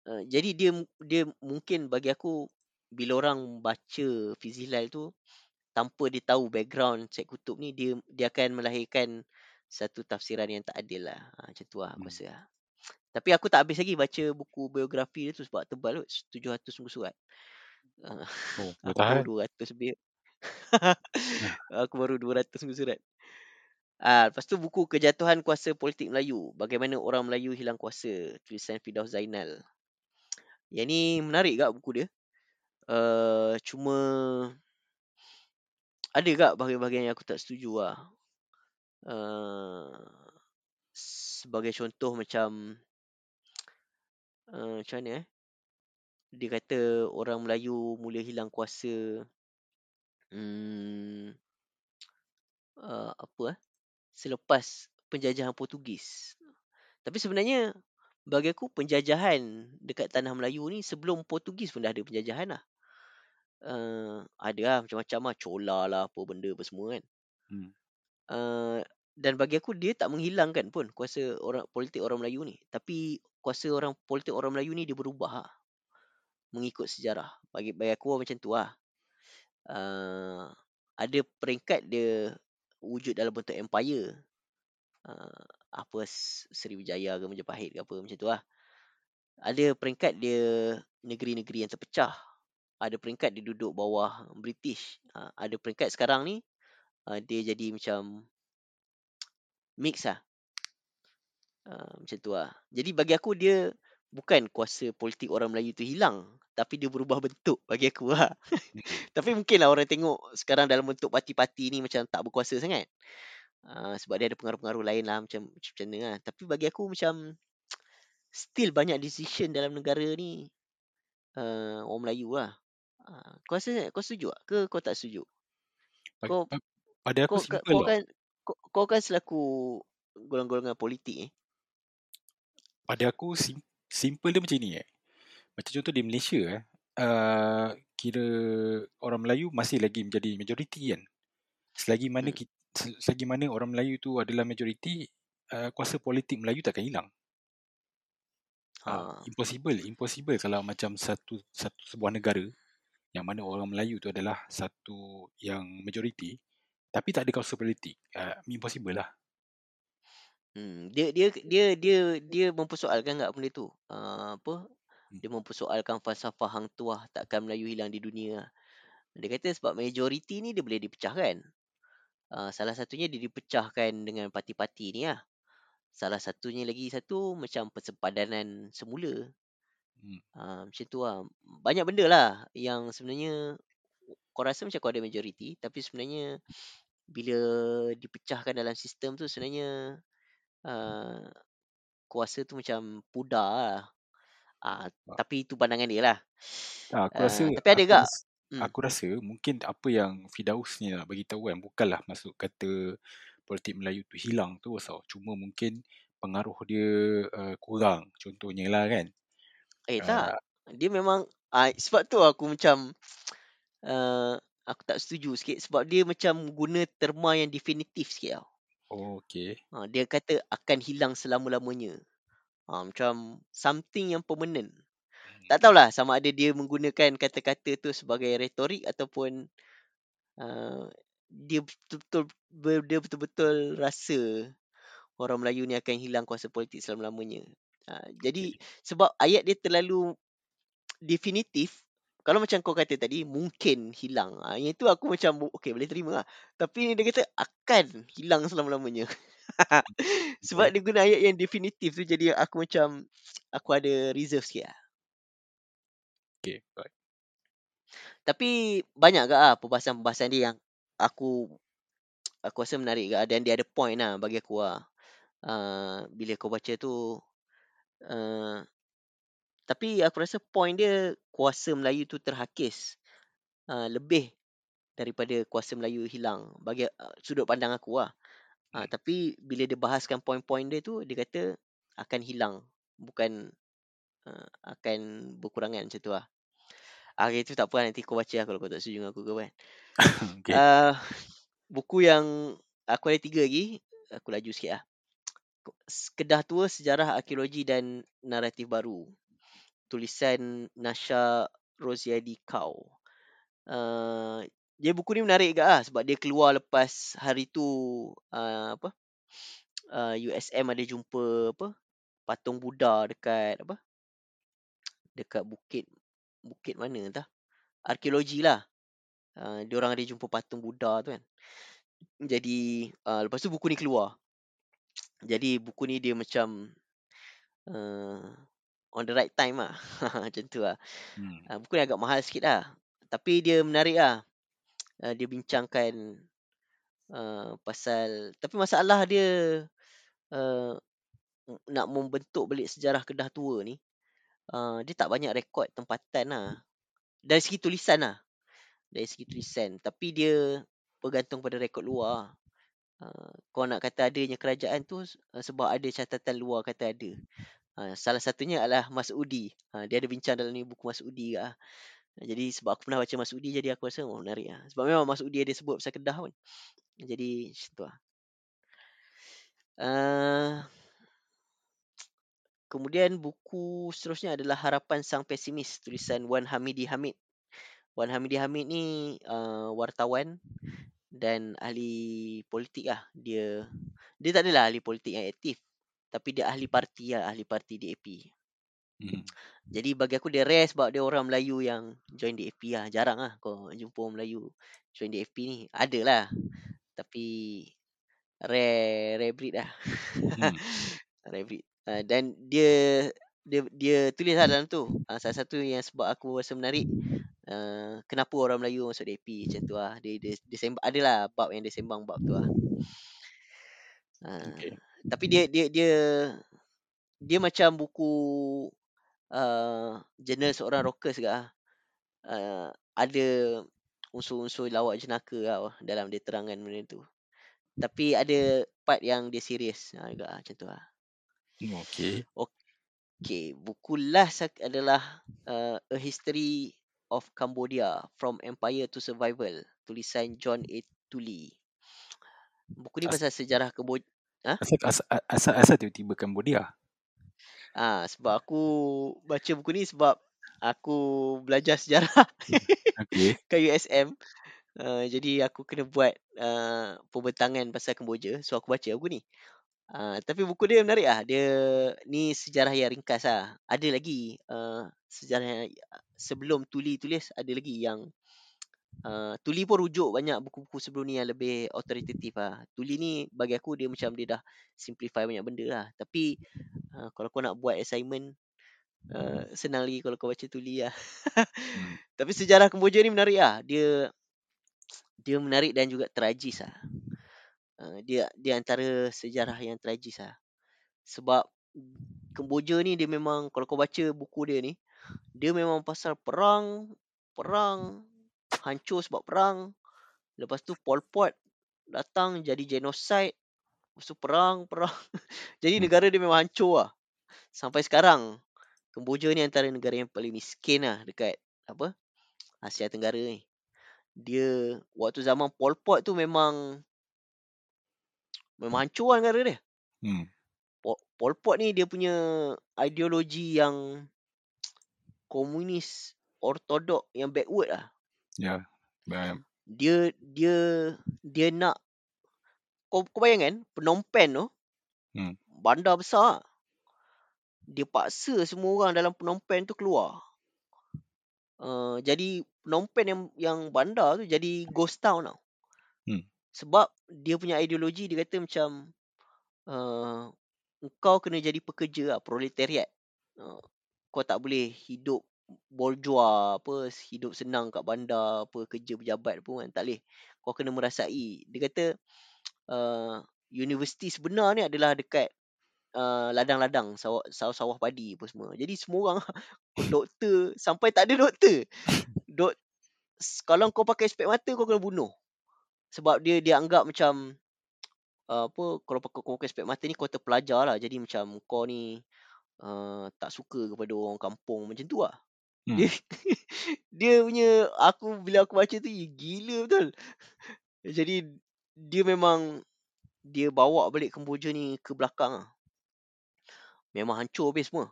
Uh, jadi dia dia mungkin bagi aku bila orang baca Fizilal tu tanpa dia tahu background Syed Kutub ni dia dia akan melahirkan satu tafsiran yang tak adil lah. Ha, macam tu lah aku Hmm. rasa lah. Tapi aku tak habis lagi baca buku biografi dia tu sebab tebal kot 700 muka surat. Uh, Oh, <laughs> aku baru tahan. 200 lebih. <laughs> aku baru 200 muka surat. Ah, lepas tu buku Kejatuhan Kuasa Politik Melayu. Bagaimana orang Melayu hilang kuasa. Tulisan Fidaus Zainal. Yang ni menarik gak buku dia. Uh, cuma ada gak bahagian-bahagian yang aku tak setuju lah. Uh, sebagai contoh macam uh, macam mana eh? Dia kata orang Melayu mula hilang kuasa hmm, uh, apa eh? Selepas penjajahan Portugis. Tapi sebenarnya bagi aku penjajahan dekat tanah Melayu ni sebelum Portugis pun dah ada penjajahan lah. Uh, ada lah macam-macam lah. Chola lah apa benda apa semua kan. Hmm. Uh, dan bagi aku dia tak menghilangkan pun kuasa orang politik orang Melayu ni. Tapi kuasa orang politik orang Melayu ni dia berubah lah. Mengikut sejarah. Bagi bagi aku macam tu lah. Uh, ada peringkat dia wujud dalam bentuk empire. Uh, apa Sriwijaya ke Majapahit ke apa macam tu lah. Ada peringkat dia negeri-negeri yang terpecah. Ada peringkat dia duduk bawah British. Uh, ada peringkat sekarang ni uh, dia jadi macam mix lah. Uh, macam tu lah. Jadi bagi aku dia bukan kuasa politik orang Melayu tu hilang. Tapi dia berubah bentuk <laughs> bagi aku lah. Hmm. tapi mungkin lah orang tengok sekarang dalam bentuk parti-parti ni macam tak berkuasa sangat. Uh, sebab dia ada pengaruh-pengaruh lain lah macam macam mana lah. Tapi bagi aku macam still banyak decision dalam negara ni uh, orang Melayu lah. Uh, kau rasa kau setuju tak? Ke kau tak setuju? Kau pa- Pada kau aku ka- simple kau lah. kan kau, kau kan selaku golongan-golongan politik eh. Pada aku sim, simple dia macam ni eh. Macam contoh di Malaysia eh. Uh, kira orang Melayu masih lagi menjadi majoriti kan. Selagi mana Hmm. kita, selagi mana orang Melayu tu adalah majoriti, uh, kuasa politik Melayu takkan hilang. Uh, Ha. impossible, impossible kalau macam satu satu sebuah negara yang mana orang Melayu tu adalah satu yang majoriti tapi tak ada kuasa politik. Uh, impossible lah. Hmm, dia dia dia dia dia mempersoalkan tak benda tu. Uh, apa? Hmm. Dia mempersoalkan falsafah hang tuah takkan Melayu hilang di dunia. Dia kata sebab majoriti ni dia boleh dipecahkan. Uh, salah satunya dia dipecahkan dengan parti-parti ni lah. Salah satunya lagi satu macam persempadanan semula. Hmm. Uh, macam tu lah. Banyak benda lah yang sebenarnya kau rasa macam kau ada majoriti tapi sebenarnya bila dipecahkan dalam sistem tu sebenarnya uh, kuasa tu macam pudar lah. Uh, Ah. tapi itu pandangan dia lah. Ah, aku rasa Uh, tapi ada gak? rasa, Hmm. aku rasa mungkin apa yang Fidaus ni nak bagi tahu kan bukanlah masuk kata politik Melayu tu hilang tu so. Cuma mungkin pengaruh dia uh, kurang contohnya lah kan. Eh Uh, tak. Dia memang uh, sebab tu aku macam uh, <tsk> aku tak setuju sikit sebab dia macam guna terma yang definitif sikit tau. oh, okay. Ha, dia kata akan hilang selama-lamanya. Ha, macam something yang permanent. Hmm. Tak tahulah sama ada dia menggunakan kata-kata tu sebagai retorik ataupun uh, dia betul-betul ber- dia betul-betul rasa orang Melayu ni akan hilang kuasa politik selama-lamanya. Ha, jadi Okay. sebab ayat dia terlalu definitif kalau macam kau kata tadi mungkin hilang. Ah yang itu aku macam bo- okey boleh terima lah. Tapi dia kata akan hilang selama-lamanya. <laughs> Sebab dia guna ayat yang definitif tu jadi aku macam aku ada reserve sikit lah. Okay. Right. Tapi banyak ke ah perbahasan-perbahasan dia yang aku aku rasa menarik ah, dan dia ada point lah bagi aku lah. Uh, bila kau baca tu uh, tapi aku rasa point dia kuasa Melayu tu terhakis uh, lebih daripada kuasa Melayu hilang bagi uh, sudut pandang aku lah. Uh, tapi bila dia bahaskan point-point dia tu dia kata akan hilang bukan uh, akan berkurangan macam tu lah. Ah, okay, itu tak apa lah, nanti kau baca lah kalau kau tak setuju dengan aku ke kan. <laughs> okay. Uh, buku yang aku ada tiga lagi, aku laju sikit lah. Kedah Tua Sejarah Arkeologi dan Naratif Baru. Tulisan Nasha Rosiadi Kau. Uh, dia buku ni menarik ke ah sebab dia keluar lepas hari tu uh, apa uh, USM ada jumpa apa patung Buddha dekat apa dekat bukit bukit mana entah arkeologi lah uh, dia orang ada jumpa patung Buddha tu kan jadi uh, lepas tu buku ni keluar jadi buku ni dia macam uh, on the right time lah. <laughs> Macam tu lah. Hmm. uh, buku ni agak mahal sikit lah. Tapi dia menarik lah. Uh, dia bincangkan uh, pasal tapi masalah dia uh, nak membentuk balik sejarah Kedah tua ni uh, dia tak banyak rekod tempatan lah. Dari segi tulisan lah. Dari segi tulisan. Tapi dia bergantung pada rekod luar uh, kau nak kata adanya kerajaan tu uh, sebab ada catatan luar kata ada. Uh, salah satunya adalah Mas Udi. Uh, dia ada bincang dalam ni buku Mas Udi lah jadi sebab aku pernah baca Mas Udi jadi aku rasa oh menarik lah sebab memang Mas Udi ada sebut pasal Kedah pun. Jadi macam tu lah uh, Kemudian buku seterusnya adalah Harapan Sang Pesimis tulisan Wan Hamidi Hamid. Wan Hamidi Hamid ni uh, wartawan dan ahli politik lah. Dia dia tak adalah ahli politik yang aktif. Tapi dia ahli parti lah, ahli parti DAP. Hmm. Jadi bagi aku dia rare sebab dia orang Melayu yang join DAP lah. Jarang lah kau jumpa orang Melayu join DAP ni. Ada lah. Tapi rare, rare breed lah. Hmm. <laughs> rare breed. Uh, dan dia dia dia tulis lah dalam tu. Uh, salah satu yang sebab aku rasa menarik uh, kenapa orang Melayu masuk DAP macam tu lah. Dia dia, dia sembang adalah bab yang dia sembang bab tu lah. Uh, Okay. tapi dia dia dia dia macam buku uh, jurnal seorang rockers ke ah. Uh, ada unsur-unsur lawak jenaka lah dalam dia terangkan benda tu. Tapi ada part yang dia serius ha, juga lah, macam tu lah. Okay. Okay, buku last adalah uh, A History of Cambodia From Empire to Survival. Tulisan John A. Tully. Buku ni As- pasal sejarah Cambodia. Asal, asal, asal, asal tiba-tiba Cambodia? Ah, sebab aku baca buku ni sebab aku belajar sejarah <laughs> Okay. kat USM. Uh, jadi aku kena buat uh, pembentangan pasal Kemboja. So aku baca buku ni. Uh, tapi buku dia menarik lah. Dia ni sejarah yang ringkas lah. Ada lagi uh, sejarah yang sebelum Tuli tulis ada lagi yang uh, Tuli pun rujuk banyak buku-buku sebelum ni yang lebih autoritatif lah. Tuli ni bagi aku dia macam dia dah simplify banyak benda lah. Tapi uh, kalau kau nak buat assignment uh, senang lagi kalau kau baca Tuli lah. Hmm. <laughs> Tapi sejarah Kemboja ni menarik lah. Dia dia menarik dan juga tragis lah. Uh, dia dia antara sejarah yang tragis lah. Sebab Kemboja ni dia memang kalau kau baca buku dia ni, dia memang pasal perang, perang, hancur sebab perang. Lepas tu Pol Pot datang jadi genocide. Lepas tu perang, perang. <laughs> jadi Hmm. negara dia memang hancur lah. Sampai sekarang Kemboja ni antara negara yang paling miskin lah dekat apa? Asia Tenggara ni. Dia waktu zaman Pol Pot tu memang memang hancur lah negara dia. Hmm. Pol, Pol Pot ni dia punya ideologi yang komunis ortodok yang backward lah. Ya. Yeah. Dia dia dia nak kau kau bayangkan Phnom Penh tu Hmm. bandar besar. Dia paksa semua orang dalam Phnom Penh tu keluar. uh, jadi Phnom Penh yang yang bandar tu jadi ghost town tau. Hmm. Sebab dia punya ideologi dia kata macam uh, kau kena jadi pekerja lah, proletariat. Uh, kau tak boleh hidup bourgeois apa hidup senang kat bandar apa kerja pejabat pun kan tak boleh. Kau kena merasai. Dia kata uh, <tsk> universiti sebenar ni adalah dekat uh, ladang-ladang sawah, sawah-sawah padi apa semua. Jadi semua orang <laughs> doktor sampai tak ada doktor. Dok kalau kau pakai spek mata kau kena bunuh. Sebab dia dia anggap macam uh, apa kalau pakai kau pakai spek mata ni kau terpelajar lah. Jadi macam kau ni uh, tak suka kepada orang kampung macam tu lah. Hmm. Dia <laughs> dia punya aku bila aku baca tu "Eh, gila betul. Jadi dia memang dia bawa balik Kemboja ni ke belakang lah. Memang hancur habis semua.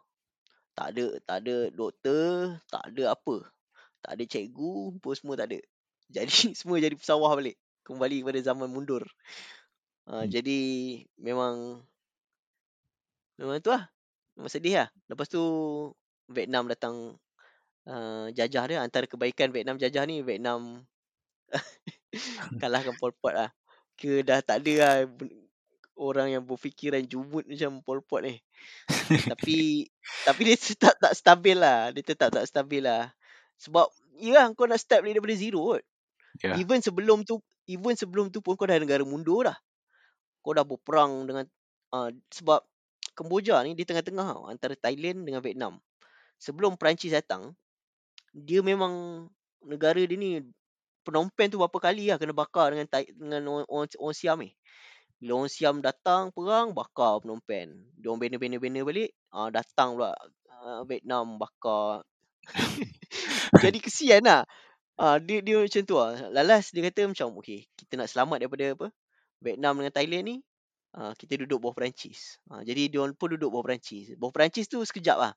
Tak ada tak ada doktor, tak ada apa. Tak ada cikgu, pun semua tak ada. <laughs> Jadi semua jadi pesawah balik. Kembali kepada zaman mundur. Uh, Hmm. Jadi memang memang tu lah. Sedih lah. Lepas tu Vietnam datang uh, jajah dia. Antara kebaikan Vietnam jajah ni, Vietnam <laughs> kalahkan Pol Pot lah. Kira dah tak ada lah orang yang berfikiran jumut macam Pol Pot ni. tapi tapi dia tetap tak stabil lah. Dia tetap tak stabil lah. Sebab ya kau nak start daripada zero kot. Ya. Even sebelum tu even sebelum tu pun kau dah negara mundur dah. Kau dah berperang dengan uh, sebab Kemboja ni di tengah-tengah antara Thailand dengan Vietnam. Sebelum Perancis datang, dia memang negara dia ni Phnom Penh tu berapa kali lah kena bakar dengan dengan orang, orang, orang Siam ni. Bila orang Siam datang perang, bakar Phnom Penh. Dia orang bina-bina-bina balik, uh, datang pula uh, Vietnam bakar. <laughs> Jadi kesian lah. Uh, dia, dia macam tu lah. Lalas dia kata macam, okay, kita nak selamat daripada apa? Vietnam dengan Thailand ni, uh, kita duduk bawah Perancis. Uh, jadi dia pun duduk bawah Perancis. Bawah Perancis tu sekejap lah.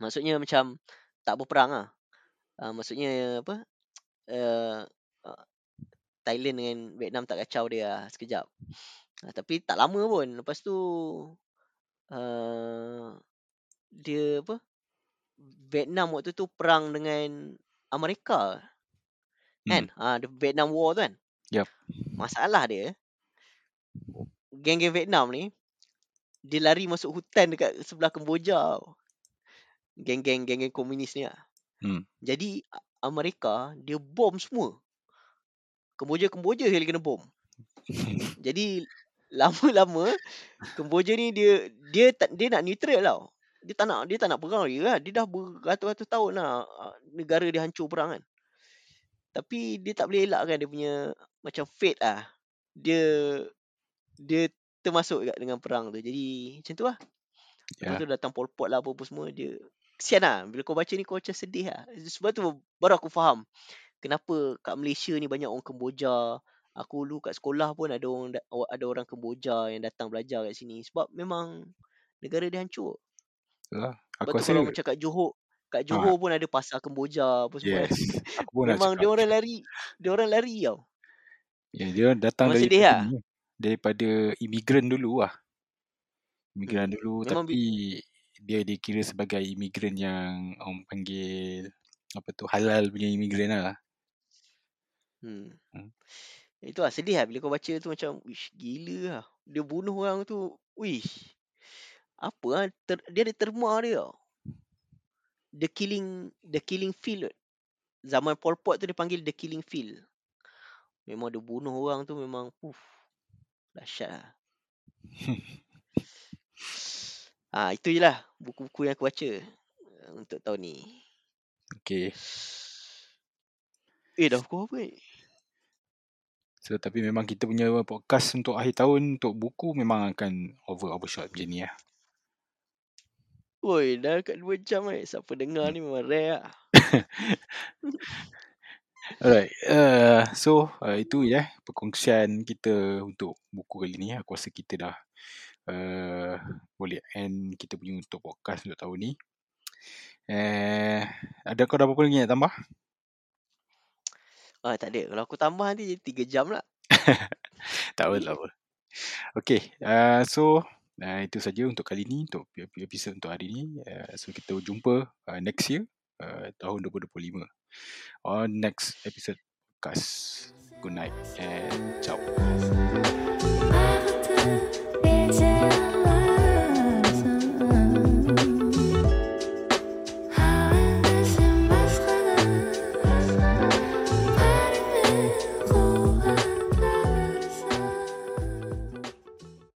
Maksudnya macam tak berperang lah. Uh, maksudnya apa? Uh, uh, Thailand dengan Vietnam tak kacau dia lah sekejap. Uh, tapi tak lama pun. Lepas tu uh, dia apa? Vietnam waktu tu perang dengan Amerika. Kan? Hmm. Ha, the Vietnam War tu kan? Yup. Masalah dia, geng-geng Vietnam ni, dia lari masuk hutan dekat sebelah Kemboja. tau. Geng-geng geng-geng komunis ni lah. Hmm. Jadi Amerika dia bom semua. Kemboja-Kemboja sekali kena bom. <laughs> Jadi lama-lama Kemboja ni dia dia tak dia nak neutral tau. Dia tak nak dia tak nak perang dia lah. Dia dah beratus-ratus tahun lah ah, negara dia hancur perang kan. Tapi dia tak boleh elakkan dia punya macam fate lah. Dia dia termasuk juga dengan perang tu. Jadi macam tu lah. Lepas Ya. tu datang Pol Pot lah apa-apa semua. Dia kesian lah. Bila kau baca ni kau macam sedih lah. Sebab tu baru aku faham. Kenapa kat Malaysia ni banyak orang Kemboja. Aku dulu kat sekolah pun ada orang da- ada orang Kemboja yang datang belajar kat sini. Sebab memang negara dia hancur. Lepas Aku tu rasa kalau macam kat Johor. Kat Johor pun ada pasar Kemboja apa semua. yes. Aku pun Memang dia orang lari. Dia orang lari tau. Ya, dia datang Memang dari sedih lah. Daripada imigran dulu lah. Imigran Hmm. dulu Memang tapi dia dikira sebagai imigran yang orang panggil apa tu halal punya imigran lah. Hmm. Hmm. Itu lah sedih lah bila kau baca tu macam Wish gila lah Dia bunuh orang tu Wish Apa lah ter, Dia ada terma dia tau The killing The killing field. Zaman Pol Pot tu dia panggil The killing field Memang dia bunuh orang tu memang Uff Dahsyat lah. <laughs> Ah Itu je lah Buku-buku yang aku baca eh, Untuk tahun ni. Okay. Eh dah pukul apa ni? So tapi memang kita punya podcast untuk akhir tahun untuk buku memang akan over overshot macam ni lah. Oi dah kat 2 jam eh. Siapa dengar ni memang rare lah <laughs> Alright. Uh, so uh, itu ya perkongsian kita untuk buku kali ni. Aku rasa kita dah uh, boleh end kita punya untuk podcast untuk tahun ni. Eh, ada kau dah apa lagi nak tambah? Ah tak ada Kalau aku tambah nanti jadi 3 jam lah <laughs> tak apa, tak apa. Okay, uh, so uh, itu saja untuk kali ni, untuk ep- episod untuk hari ni. Uh, so kita jumpa uh, next year uh, tahun 2025 on next episode podcast. Good night and ciao